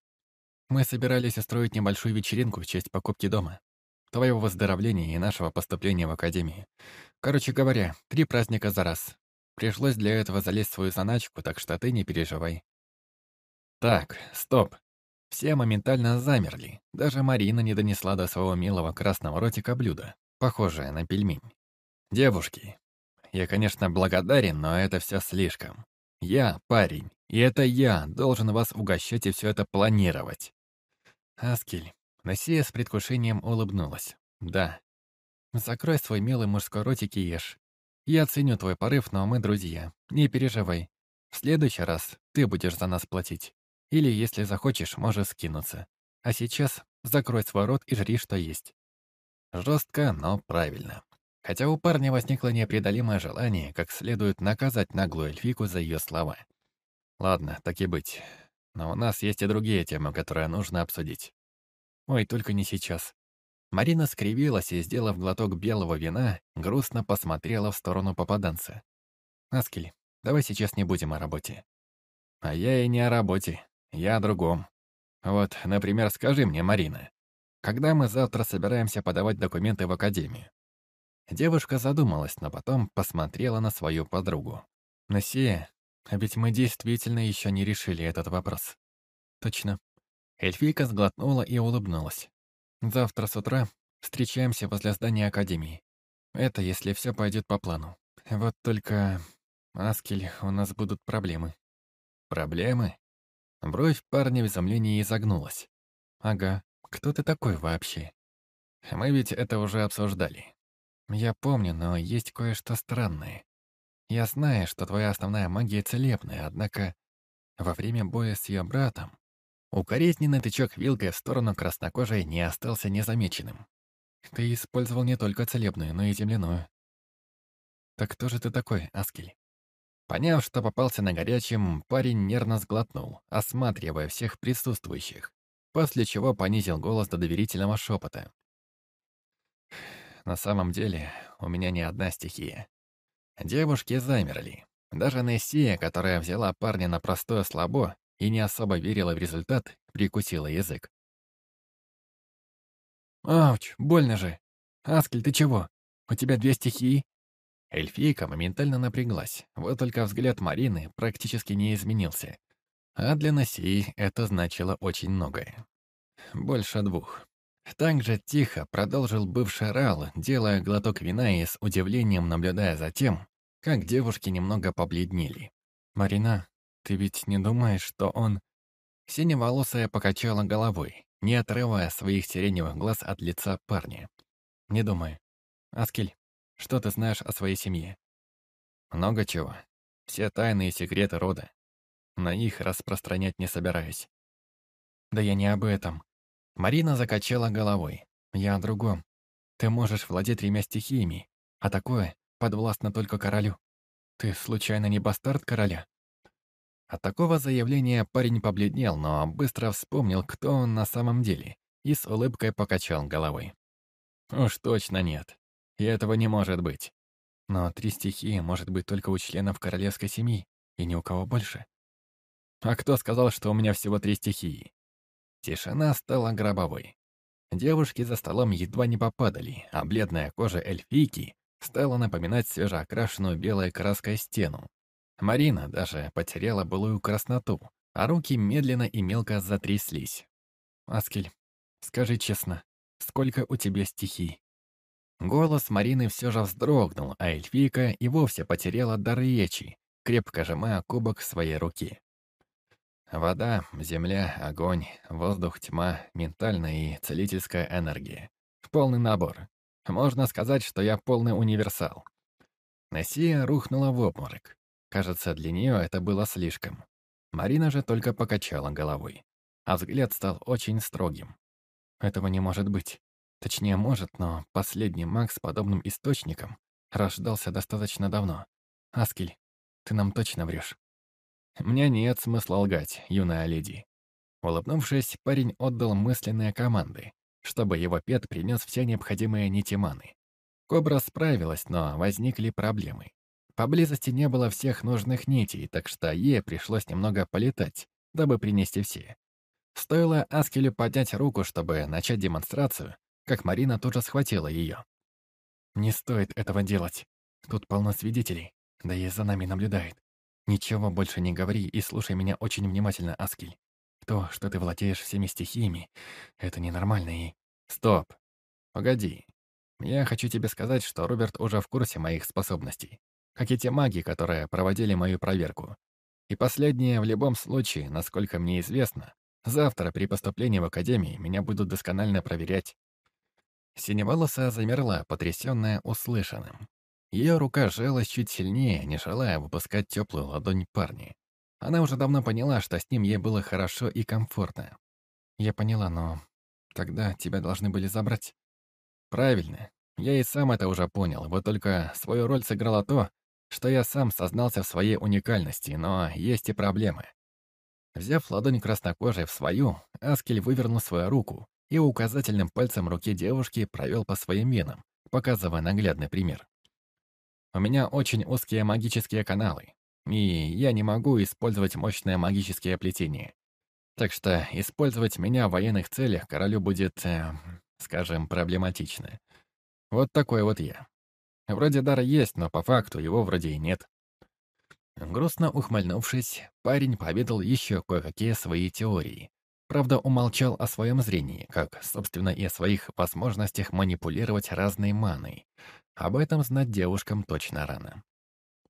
«Мы собирались устроить небольшую вечеринку в честь покупки дома, твоего выздоровления и нашего поступления в академию. Короче говоря, три праздника за раз. Пришлось для этого залезть в свою заначку, так что ты не переживай». «Так, стоп», все моментально замерли. Даже Марина не донесла до своего милого красного ротика блюда, похожее на пельмень. «Девушки, я, конечно, благодарен, но это все слишком. Я парень, и это я должен вас угощать и все это планировать». Аскель, Насия с предвкушением улыбнулась. «Да. Закрой свой милый мужской ротик и ешь. Я ценю твой порыв, но мы друзья. Не переживай. В следующий раз ты будешь за нас платить. Или, если захочешь, можешь скинуться. А сейчас закрой свой рот и жри, что есть. Жестко, но правильно. Хотя у парня возникло непреодолимое желание как следует наказать наглую эльфику за ее слова. Ладно, так и быть. Но у нас есть и другие темы, которые нужно обсудить. Ой, только не сейчас. Марина скривилась и, сделав глоток белого вина, грустно посмотрела в сторону попаданца. «Аскель, давай сейчас не будем о работе». «А я и не о работе. Я о другом. Вот, например, скажи мне, Марина, когда мы завтра собираемся подавать документы в академию?» Девушка задумалась, но потом посмотрела на свою подругу. «Насия, а ведь мы действительно еще не решили этот вопрос». «Точно». Эльфийка сглотнула и улыбнулась. «Завтра с утра встречаемся возле здания Академии. Это если все пойдет по плану. Вот только, Аскель, у нас будут проблемы». «Проблемы?» Бровь парня в изумлении изогнулась. «Ага, кто ты такой вообще?» «Мы ведь это уже обсуждали». «Я помню, но есть кое-что странное. Я знаю, что твоя основная магия целебная, однако во время боя с ее братом укоризненный тычок вилкой в сторону краснокожей не остался незамеченным. Ты использовал не только целебную, но и земляную. Так кто же ты такой, Аскель?» Поняв, что попался на горячем, парень нервно сглотнул, осматривая всех присутствующих, после чего понизил голос до доверительного шепота. «На самом деле, у меня не одна стихия». Девушки замерли. Даже Нессия, которая взяла парня на простое слабо и не особо верила в результат, прикусила язык. «Ауч, больно же! Аскель, ты чего? У тебя две стихии?» Эльфийка моментально напряглась, вот только взгляд Марины практически не изменился. А для Носии это значило очень многое. Больше двух. Так же тихо продолжил бывший Рал, делая глоток вина и с удивлением наблюдая за тем, как девушки немного побледнели. «Марина, ты ведь не думаешь, что он...» Синеволосая покачала головой, не отрывая своих сиреневых глаз от лица парня. «Не думай. Аскель, что ты знаешь о своей семье? Много чего. Все тайные секреты рода. На их распространять не собираюсь. Да я не об этом. Марина закачала головой. Я о другом. Ты можешь владеть тремя стихиями, а такое подвластно только королю. Ты случайно не бастард короля? От такого заявления парень побледнел, но быстро вспомнил, кто он на самом деле, и с улыбкой покачал головой. Уж точно нет. И этого не может быть. Но три стихии может быть только у членов королевской семьи, и ни у кого больше. А кто сказал, что у меня всего три стихии? Тишина стала гробовой. Девушки за столом едва не попадали, а бледная кожа эльфийки стала напоминать свежеокрашенную белой краской стену. Марина даже потеряла былую красноту, а руки медленно и мелко затряслись. «Аскель, скажи честно, сколько у тебя стихий?» Голос Марины все же вздрогнул, а эльфийка и вовсе потеряла дар речи, крепко сжимая кубок своей руки. Вода, земля, огонь, воздух, тьма, ментальная и целительская энергия. Полный набор. Можно сказать, что я полный универсал. Нессия рухнула в обморок. Кажется, для нее это было слишком. Марина же только покачала головой. А взгляд стал очень строгим. Этого не может быть. Точнее, может, но последний маг с подобным источником рождался достаточно давно. Аскель, ты нам точно врешь. Мне нет смысла лгать, юная леди. Улыбнувшись, парень отдал мысленные команды, чтобы его пет принес все необходимые нити маны. Кобра справилась, но возникли проблемы. Поблизости не было всех нужных нитей, так что ей пришлось немного полетать, дабы принести все. Стоило Аскелю поднять руку, чтобы начать демонстрацию, как Марина тут же схватила ее. «Не стоит этого делать. Тут полно свидетелей, да и за нами наблюдает. Ничего больше не говори и слушай меня очень внимательно, Аскель. То, что ты владеешь всеми стихиями, это ненормально и... Стоп. Погоди. Я хочу тебе сказать, что Роберт уже в курсе моих способностей. Как и те маги, которые проводили мою проверку. И последнее, в любом случае, насколько мне известно, завтра при поступлении в академии меня будут досконально проверять. Синеволосая замерла, потрясённая услышанным. Ее рука сжалась чуть сильнее, не желая выпускать теплую ладонь парня. Она уже давно поняла, что с ним ей было хорошо и комфортно. «Я поняла, но тогда тебя должны были забрать». «Правильно. Я и сам это уже понял, вот только свою роль сыграло то, что я сам сознался в своей уникальности, но есть и проблемы». Взяв ладонь краснокожей в свою, Аскель вывернул свою руку и указательным пальцем руки девушки провел по своим венам, показывая наглядный пример. У меня очень узкие магические каналы, и я не могу использовать мощное магическое плетение. Так что использовать меня в военных целях королю будет, э, скажем, проблематично. Вот такой вот я. Вроде дара есть, но по факту его вроде и нет. Грустно ухмыльнувшись, парень поведал еще кое-какие свои теории. Правда, умолчал о своем зрении, как, собственно, и о своих возможностях манипулировать разной маной. Об этом знать девушкам точно рано.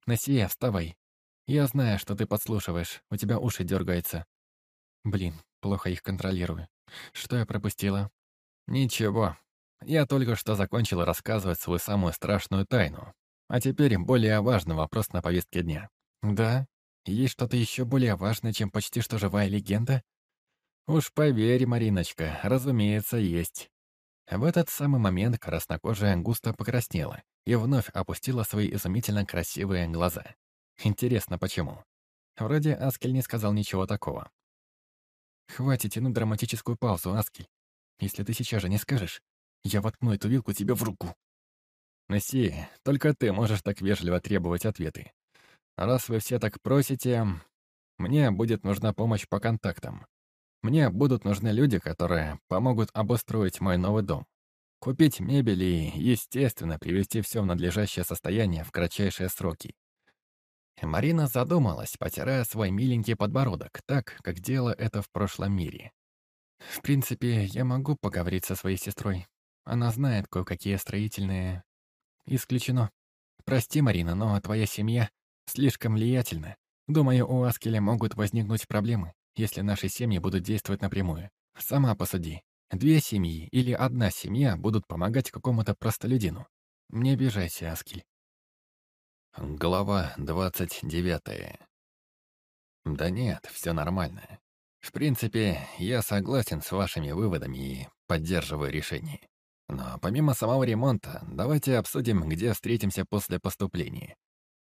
«Насия, вставай. Я знаю, что ты подслушиваешь, у тебя уши дергаются». «Блин, плохо их контролирую. Что я пропустила?» «Ничего. Я только что закончил рассказывать свою самую страшную тайну. А теперь более важный вопрос на повестке дня». «Да? Есть что-то еще более важное, чем почти что живая легенда?» «Уж поверь, Мариночка, разумеется, есть. В этот самый момент краснокожая густо покраснела и вновь опустила свои изумительно красивые глаза. Интересно, почему? Вроде Аскель не сказал ничего такого. «Хватит тянуть драматическую паузу, Аскель. Если ты сейчас же не скажешь, я воткну эту вилку тебе в руку». «Месси, только ты можешь так вежливо требовать ответы. Раз вы все так просите, мне будет нужна помощь по контактам. Мне будут нужны люди, которые помогут обустроить мой новый дом. Купить мебель и, естественно, привести все в надлежащее состояние в кратчайшие сроки. Марина задумалась, потирая свой миленький подбородок, так, как делала это в прошлом мире. «В принципе, я могу поговорить со своей сестрой. Она знает кое-какие строительные...» «Исключено. Прости, Марина, но твоя семья слишком влиятельна. Думаю, у Аскеля могут возникнуть проблемы если наши семьи будут действовать напрямую. Сама посуди. Две семьи или одна семья будут помогать какому-то простолюдину. Не обижайся, Аскель. Глава двадцать девятая. Да нет, все нормально. В принципе, я согласен с вашими выводами и поддерживаю решение. Но помимо самого ремонта, давайте обсудим, где встретимся после поступления.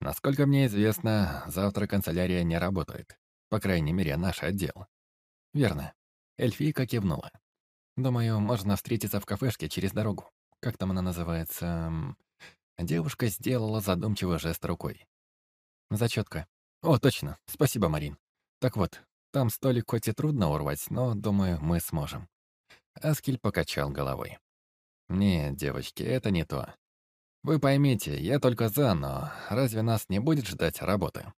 Насколько мне известно, завтра канцелярия не работает. По крайней мере, наш отдел. Верно. Эльфийка кивнула. Думаю, можно встретиться в кафешке через дорогу. Как там она называется? Девушка сделала задумчивый жест рукой. Зачетка. О, точно. Спасибо, Марин. Так вот, там столик хоть и трудно урвать, но, думаю, мы сможем. Аскель покачал головой. «Нет, девочки, это не то. Вы поймите, я только за, но разве нас не будет ждать работы?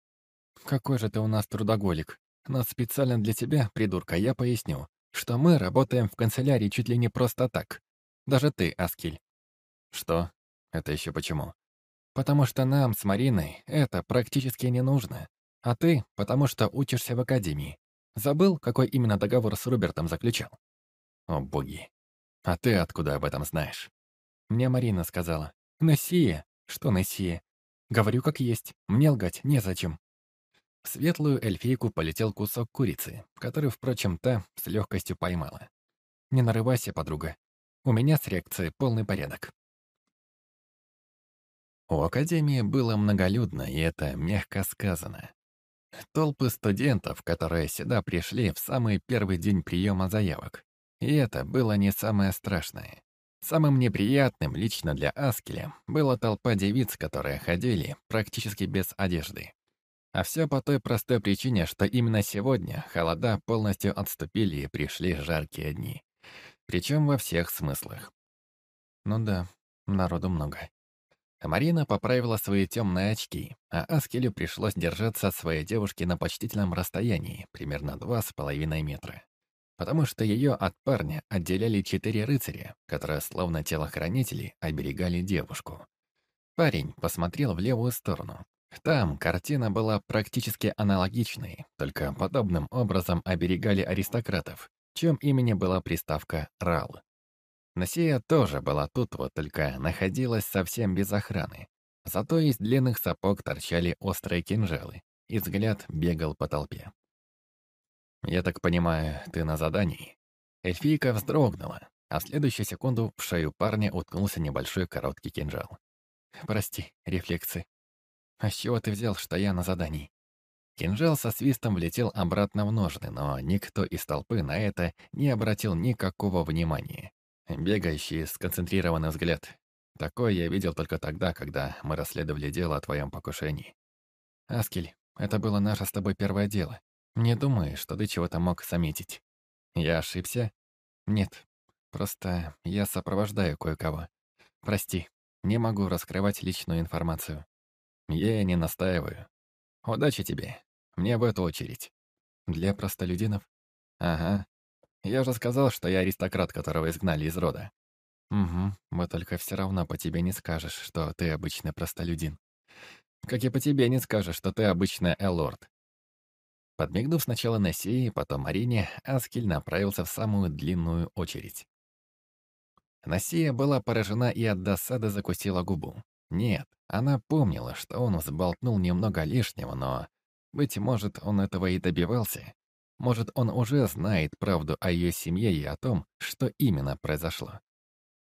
Какой же ты у нас трудоголик. Но специально для тебя, придурка, я поясню, что мы работаем в канцелярии чуть ли не просто так. Даже ты, Аскель. Что? Это еще почему? Потому что нам с Мариной это практически не нужно. А ты, потому что учишься в академии. Забыл, какой именно договор с Рубертом заключал? О, боги. А ты откуда об этом знаешь? Мне Марина сказала. Нессия? Что Нессия? Говорю как есть. Мне лгать незачем. В светлую эльфийку полетел кусок курицы, который, впрочем, та с легкостью поймала. «Не нарывайся, подруга. У меня с реакцией полный порядок». У Академии было многолюдно, и это мягко сказано. Толпы студентов, которые сюда пришли в самый первый день приема заявок. И это было не самое страшное. Самым неприятным лично для Аскеля была толпа девиц, которые ходили практически без одежды. А все по той простой причине, что именно сегодня холода полностью отступили и пришли жаркие дни. Причем во всех смыслах. Ну да, народу много. Марина поправила свои темные очки, а Аскелю пришлось держаться от своей девушки на почтительном расстоянии, примерно два с половиной метра. Потому что ее от парня отделяли четыре рыцаря, которые, словно телохранители, оберегали девушку. Парень посмотрел в левую сторону. Там картина была практически аналогичной, только подобным образом оберегали аристократов, чем имени была приставка «Рал». Насия тоже была тут, вот только находилась совсем без охраны. Зато из длинных сапог торчали острые кинжалы, и взгляд бегал по толпе. «Я так понимаю, ты на задании?» Эльфийка вздрогнула, а в следующую секунду в шею парня уткнулся небольшой короткий кинжал. «Прости, рефлексы. А с чего ты взял, что я на задании?» Кинжал со свистом влетел обратно в ножны, но никто из толпы на это не обратил никакого внимания. Бегающий, сконцентрированный взгляд. Такой я видел только тогда, когда мы расследовали дело о твоем покушении. Аскель, это было наше с тобой первое дело. Не думай, что ты чего-то мог заметить. Я ошибся? Нет. Просто я сопровождаю кое-кого. Прости, не могу раскрывать личную информацию. Я не настаиваю. Удачи тебе. Мне в эту очередь. Для простолюдинов? Ага, я же сказал, что я аристократ, которого изгнали из рода. Угу, вот только все равно по тебе не скажешь, что ты обычный простолюдин. Как и по тебе не скажешь, что ты обычный элорд. Подмигнув сначала Нессии, потом Марине, Аскель направился в самую длинную очередь. Насия была поражена и от досады закусила губу. Нет, она помнила, что он взболтнул немного лишнего, но, быть может, он этого и добивался. Может, он уже знает правду о ее семье и о том, что именно произошло.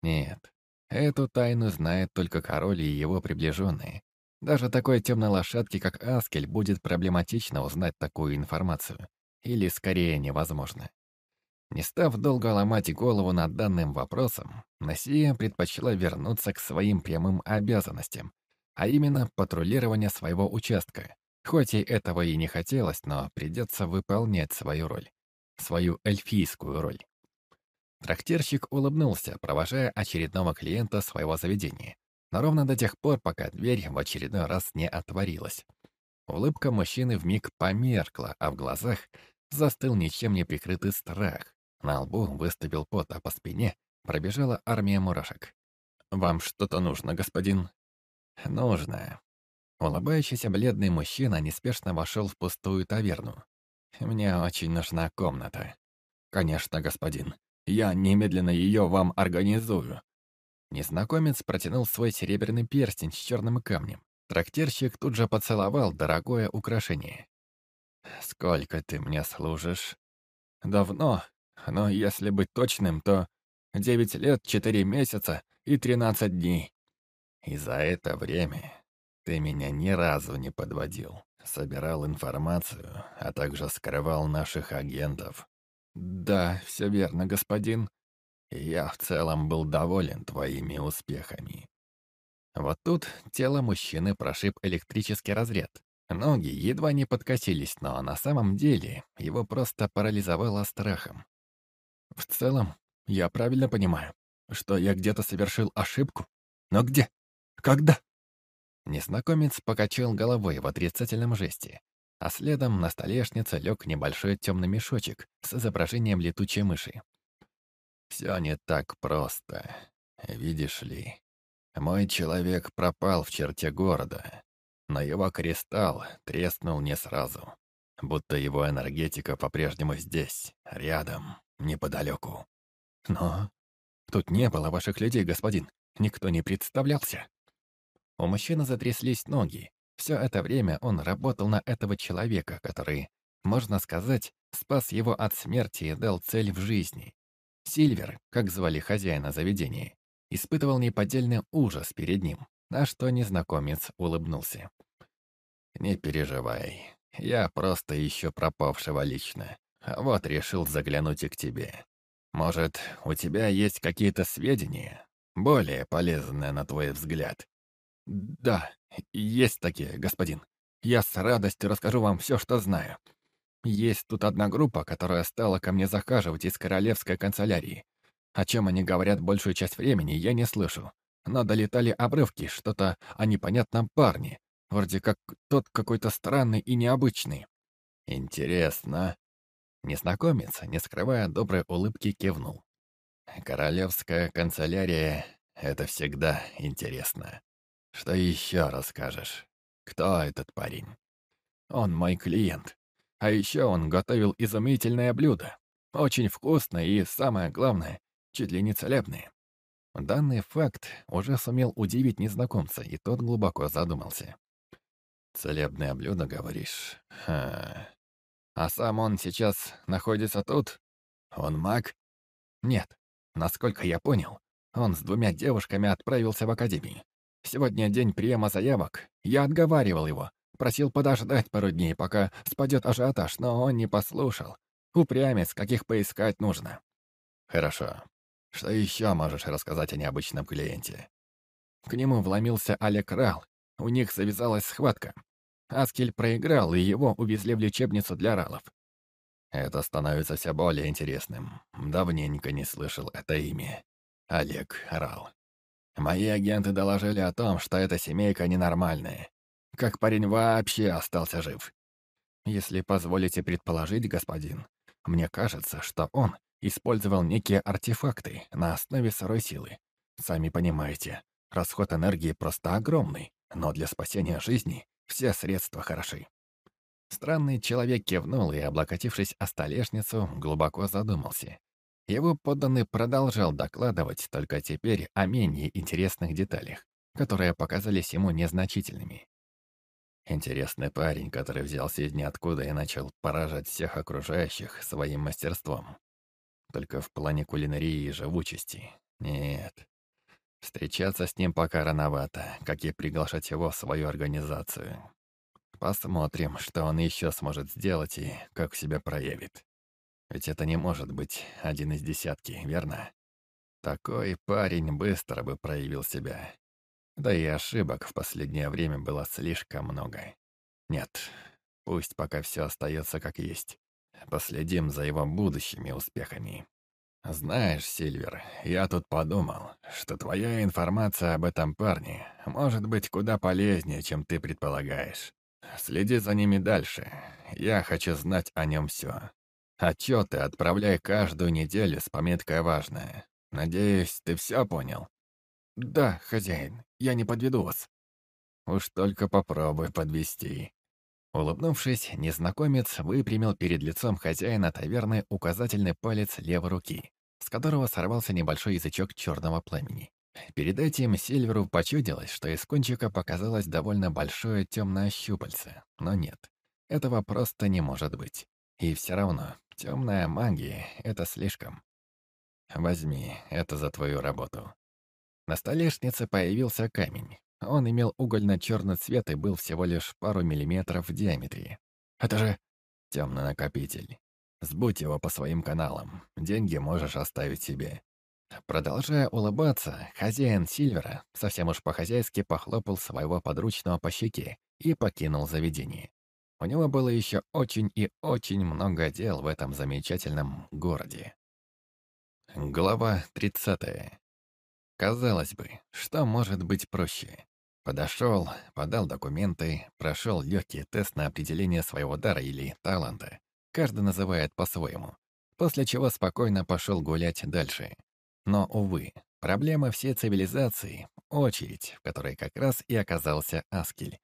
Нет, эту тайну знает только король и его приближенные. Даже такой темной лошадке, как Аскель, будет проблематично узнать такую информацию. Или, скорее, невозможно. Не став долго ломать голову над данным вопросом, Насия предпочла вернуться к своим прямым обязанностям, а именно патрулирование своего участка, Хоть и этого и не хотелось, но придется выполнять свою роль. Свою эльфийскую роль. Трактирщик улыбнулся, провожая очередного клиента своего заведения. Но ровно до тех пор, пока дверь в очередной раз не отворилась. Улыбка мужчины вмиг померкла, а в глазах застыл ничем не прикрытый страх. На лбу выступил пот, а по спине пробежала армия мурашек. «Вам что-то нужно, господин?» «Нужно. Улыбающийся бледный мужчина неспешно вошел в пустую таверну. «Мне очень нужна комната». «Конечно, господин. Я немедленно ее вам организую». Незнакомец протянул свой серебряный перстень с черным камнем. Трактирщик тут же поцеловал дорогое украшение. «Сколько ты мне служишь?» «Давно, но если быть точным, то девять лет, четыре месяца и тринадцать дней. И за это время ты меня ни разу не подводил. Собирал информацию, а также скрывал наших агентов. Да, все верно, господин. Я в целом был доволен твоими успехами. Вот тут тело мужчины прошиб электрический разряд. Ноги едва не подкосились, но на самом деле его просто парализовало страхом. В целом, я правильно понимаю, что я где-то совершил ошибку? Но где? Когда?» Незнакомец покачал головой в отрицательном жесте, а следом на столешнице лег небольшой темный мешочек с изображением летучей мыши. «Все не так просто. Видишь ли, мой человек пропал в черте города, но его кристалл треснул не сразу, будто его энергетика по-прежнему здесь, рядом, неподалеку. Но тут не было ваших людей, господин. Никто не представлялся. У мужчины затряслись ноги. Все это время он работал на этого человека, который, можно сказать, спас его от смерти и дал цель в жизни. Сильвер, как звали хозяина заведения, испытывал неподдельный ужас перед ним, на что незнакомец улыбнулся. «Не переживай, я просто ищу пропавшего лично. Вот решил заглянуть и к тебе. Может, у тебя есть какие-то сведения, более полезные, на твой взгляд?» «Да, есть такие, господин. Я с радостью расскажу вам все, что знаю. Есть тут одна группа, которая стала ко мне захаживать из королевской канцелярии. О чем они говорят большую часть времени, я не слышу. Но долетали обрывки, что-то о непонятном парне. Вроде как тот какой-то странный и необычный. Интересно. Незнакомец, не скрывая доброй улыбки, кивнул. Королевская канцелярия — это всегда интересно. Что еще расскажешь? Кто этот парень? Он мой клиент. А еще он готовил изумительное блюдо. Очень вкусное и, самое главное, чуть ли не целебное. Данный факт уже сумел удивить незнакомца, и тот глубоко задумался. «Целебное блюдо, говоришь? Ха. А сам он сейчас находится тут? Он маг?» «Нет. Насколько я понял, он с двумя девушками отправился в академию. Сегодня день приема заявок. Я отговаривал его. Просил подождать пару дней, пока спадет ажиотаж, но он не послушал. Упрямец, каких поискать нужно. Хорошо. Что еще можешь рассказать о необычном клиенте? К нему вломился Олег Рал. У них завязалась схватка. Аскель проиграл, и его увезли в лечебницу для ралов. Это становится все более интересным. Давненько не слышал это имя. Олег Рал. Мои агенты доложили о том, что эта семейка ненормальная. Как парень вообще остался жив? Если позволите предположить, господин, мне кажется, что он использовал некие артефакты на основе сырой силы. Сами понимаете, расход энергии просто огромный, но для спасения жизни все средства хороши. Странный человек кивнул и, облокотившись о столешницу, глубоко задумался. Его подданный продолжал докладывать только теперь о менее интересных деталях, которые показались ему незначительными. Интересный парень, который взялся из ниоткуда и начал поражать всех окружающих своим мастерством. Только в плане кулинарии и живучести. Нет. Встречаться с ним пока рановато, как и приглашать его в свою организацию. Посмотрим, что он еще сможет сделать и как себя проявит. Ведь это не может быть один из десятки, верно? Такой парень быстро бы проявил себя. Да и ошибок в последнее время было слишком много. Нет, пусть пока все остается как есть. Последим за его будущими успехами. Знаешь, Сильвер, я тут подумал, что твоя информация об этом парне может быть куда полезнее, чем ты предполагаешь. Следи за ними дальше. Я хочу знать о нем все. Отчеты отправляй каждую неделю с пометкой «Важное». Надеюсь, ты все понял?» «Да, хозяин, я не подведу вас». «Уж только попробуй подвести». Улыбнувшись, незнакомец выпрямил перед лицом хозяина таверны указательный палец левой руки, с которого сорвался небольшой язычок черного пламени. Перед этим Сильверу почудилось, что из кончика показалось довольно большое темное щупальце, но нет, этого просто не может быть. И все равно, темная магия — это слишком. Возьми, это за твою работу. На столешнице появился камень. Он имел угольно-черный цвет и был всего лишь пару миллиметров в диаметре. Это же темный накопитель. Сбудь его по своим каналам. Деньги можешь оставить себе. Продолжая улыбаться, хозяин Сильвера совсем уж по-хозяйски похлопал своего подручного по щеке и покинул заведение. У него было еще очень и очень много дел в этом замечательном городе. Глава 30. Казалось бы, что может быть проще? Подошел, подал документы, прошел легкий тест на определение своего дара или таланта. Каждый называет по-своему. После чего спокойно пошел гулять дальше. Но, увы, проблема всей цивилизации — очередь, в которой как раз и оказался Аскель.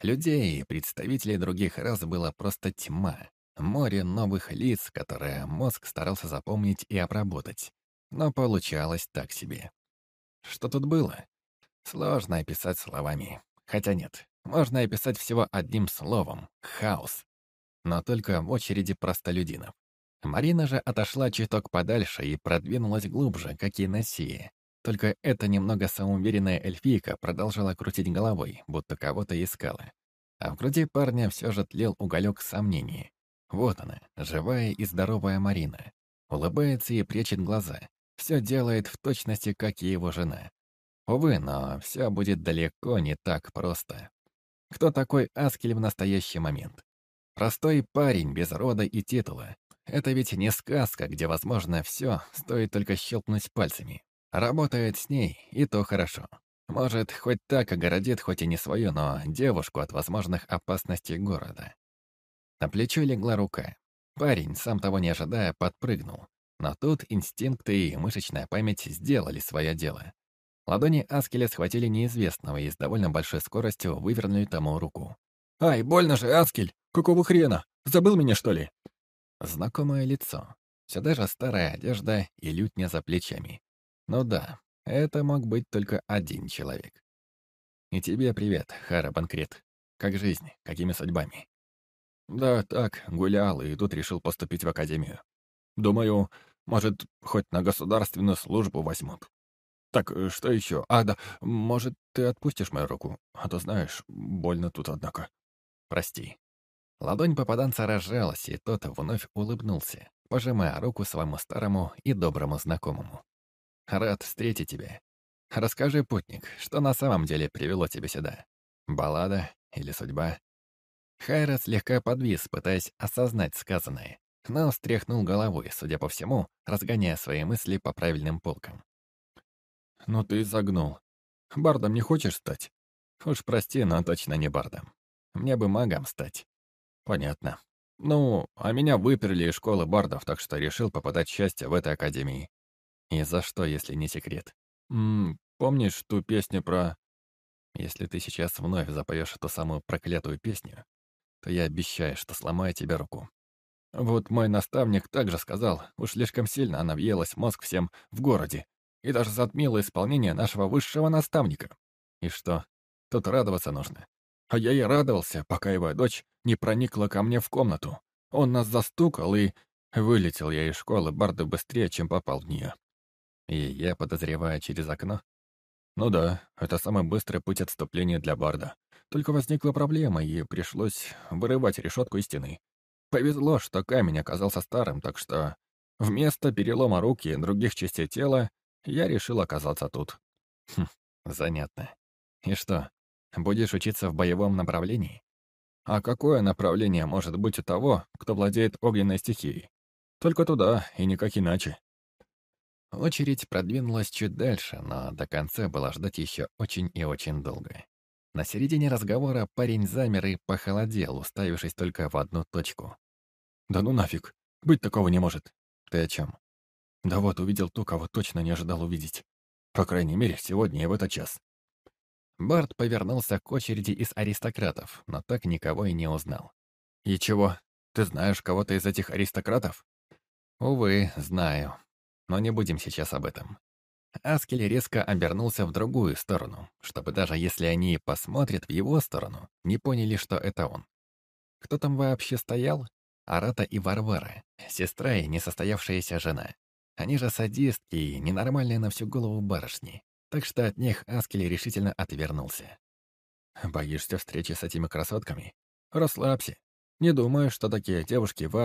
Людей и представителей других рас было просто тьма. Море новых лиц, которые мозг старался запомнить и обработать. Но получалось так себе. Что тут было? Сложно описать словами. Хотя нет, можно описать всего одним словом — хаос. Но только в очереди простолюдинов. Марина же отошла чуток подальше и продвинулась глубже, как и Насия. Только эта немного самоуверенная эльфийка продолжала крутить головой, будто кого-то искала. А в груди парня все же тлел уголек сомнений. Вот она, живая и здоровая Марина. Улыбается и прячет глаза. Все делает в точности, как и его жена. Увы, но все будет далеко не так просто. Кто такой Аскель в настоящий момент? Простой парень без рода и титула. Это ведь не сказка, где возможно все, стоит только щелкнуть пальцами. Работает с ней, и то хорошо. Может, хоть так огородит, хоть и не свою, но девушку от возможных опасностей города. На плечо легла рука. Парень, сам того не ожидая, подпрыгнул. Но тут инстинкты и мышечная память сделали свое дело. Ладони Аскеля схватили неизвестного и с довольно большой скоростью вывернули тому руку. «Ай, больно же, Аскель! Какого хрена? Забыл меня, что ли?» Знакомое лицо. Сюда же старая одежда и лютня за плечами. Ну да, это мог быть только один человек. И тебе привет, Хара Банкрет. Как жизнь? Какими судьбами? Да, так, гулял, и тут решил поступить в академию. Думаю, может, хоть на государственную службу возьмут. Так, э, что еще? А, да, может, ты отпустишь мою руку? А то, знаешь, больно тут, однако. Прости. Ладонь попаданца разжалась, и тот вновь улыбнулся, пожимая руку своему старому и доброму знакомому. «Рад встретить тебя. Расскажи, путник, что на самом деле привело тебя сюда? Баллада или судьба?» Хайрат слегка подвис, пытаясь осознать сказанное, но встряхнул головой, судя по всему, разгоняя свои мысли по правильным полкам. «Ну ты загнул. Бардом не хочешь стать?» «Уж прости, но точно не бардом. Мне бы магом стать». «Понятно. Ну, а меня выперли из школы бардов, так что решил попадать счастье в этой академии». «И за что, если не секрет?» «М помнишь ту песню про...» «Если ты сейчас вновь запоешь эту самую проклятую песню, то я обещаю, что сломаю тебе руку». Вот мой наставник также сказал, уж слишком сильно она въелась мозг всем в городе и даже затмила исполнение нашего высшего наставника. И что, тут радоваться нужно? А я и радовался, пока его дочь не проникла ко мне в комнату. Он нас застукал, и вылетел я из школы Барда быстрее, чем попал в нее. И я подозреваю через окно? Ну да, это самый быстрый путь отступления для Барда. Только возникла проблема, и пришлось вырывать решетку из стены. Повезло, что камень оказался старым, так что вместо перелома руки и других частей тела я решил оказаться тут. Хм, занятно. И что, будешь учиться в боевом направлении? А какое направление может быть у того, кто владеет огненной стихией? Только туда, и никак иначе. Очередь продвинулась чуть дальше, но до конца было ждать еще очень и очень долго. На середине разговора парень замер и похолодел, уставившись только в одну точку. «Да ну нафиг! Быть такого не может!» «Ты о чем?» Да вот, увидел ту, кого точно не ожидал увидеть. По крайней мере, сегодня и в этот час. Барт повернулся к очереди из аристократов, но так никого и не узнал. «И чего? Ты знаешь кого-то из этих аристократов?» «Увы, знаю. Но не будем сейчас об этом». Аскель резко обернулся в другую сторону, чтобы даже если они посмотрят в его сторону, не поняли, что это он. Кто там вообще стоял? Арата и Варвара, сестра и несостоявшаяся жена. Они же садистки и ненормальные на всю голову барышни. Так что от них Аскель решительно отвернулся. «Боишься встречи с этими красотками? Расслабься. Не думаю, что такие девушки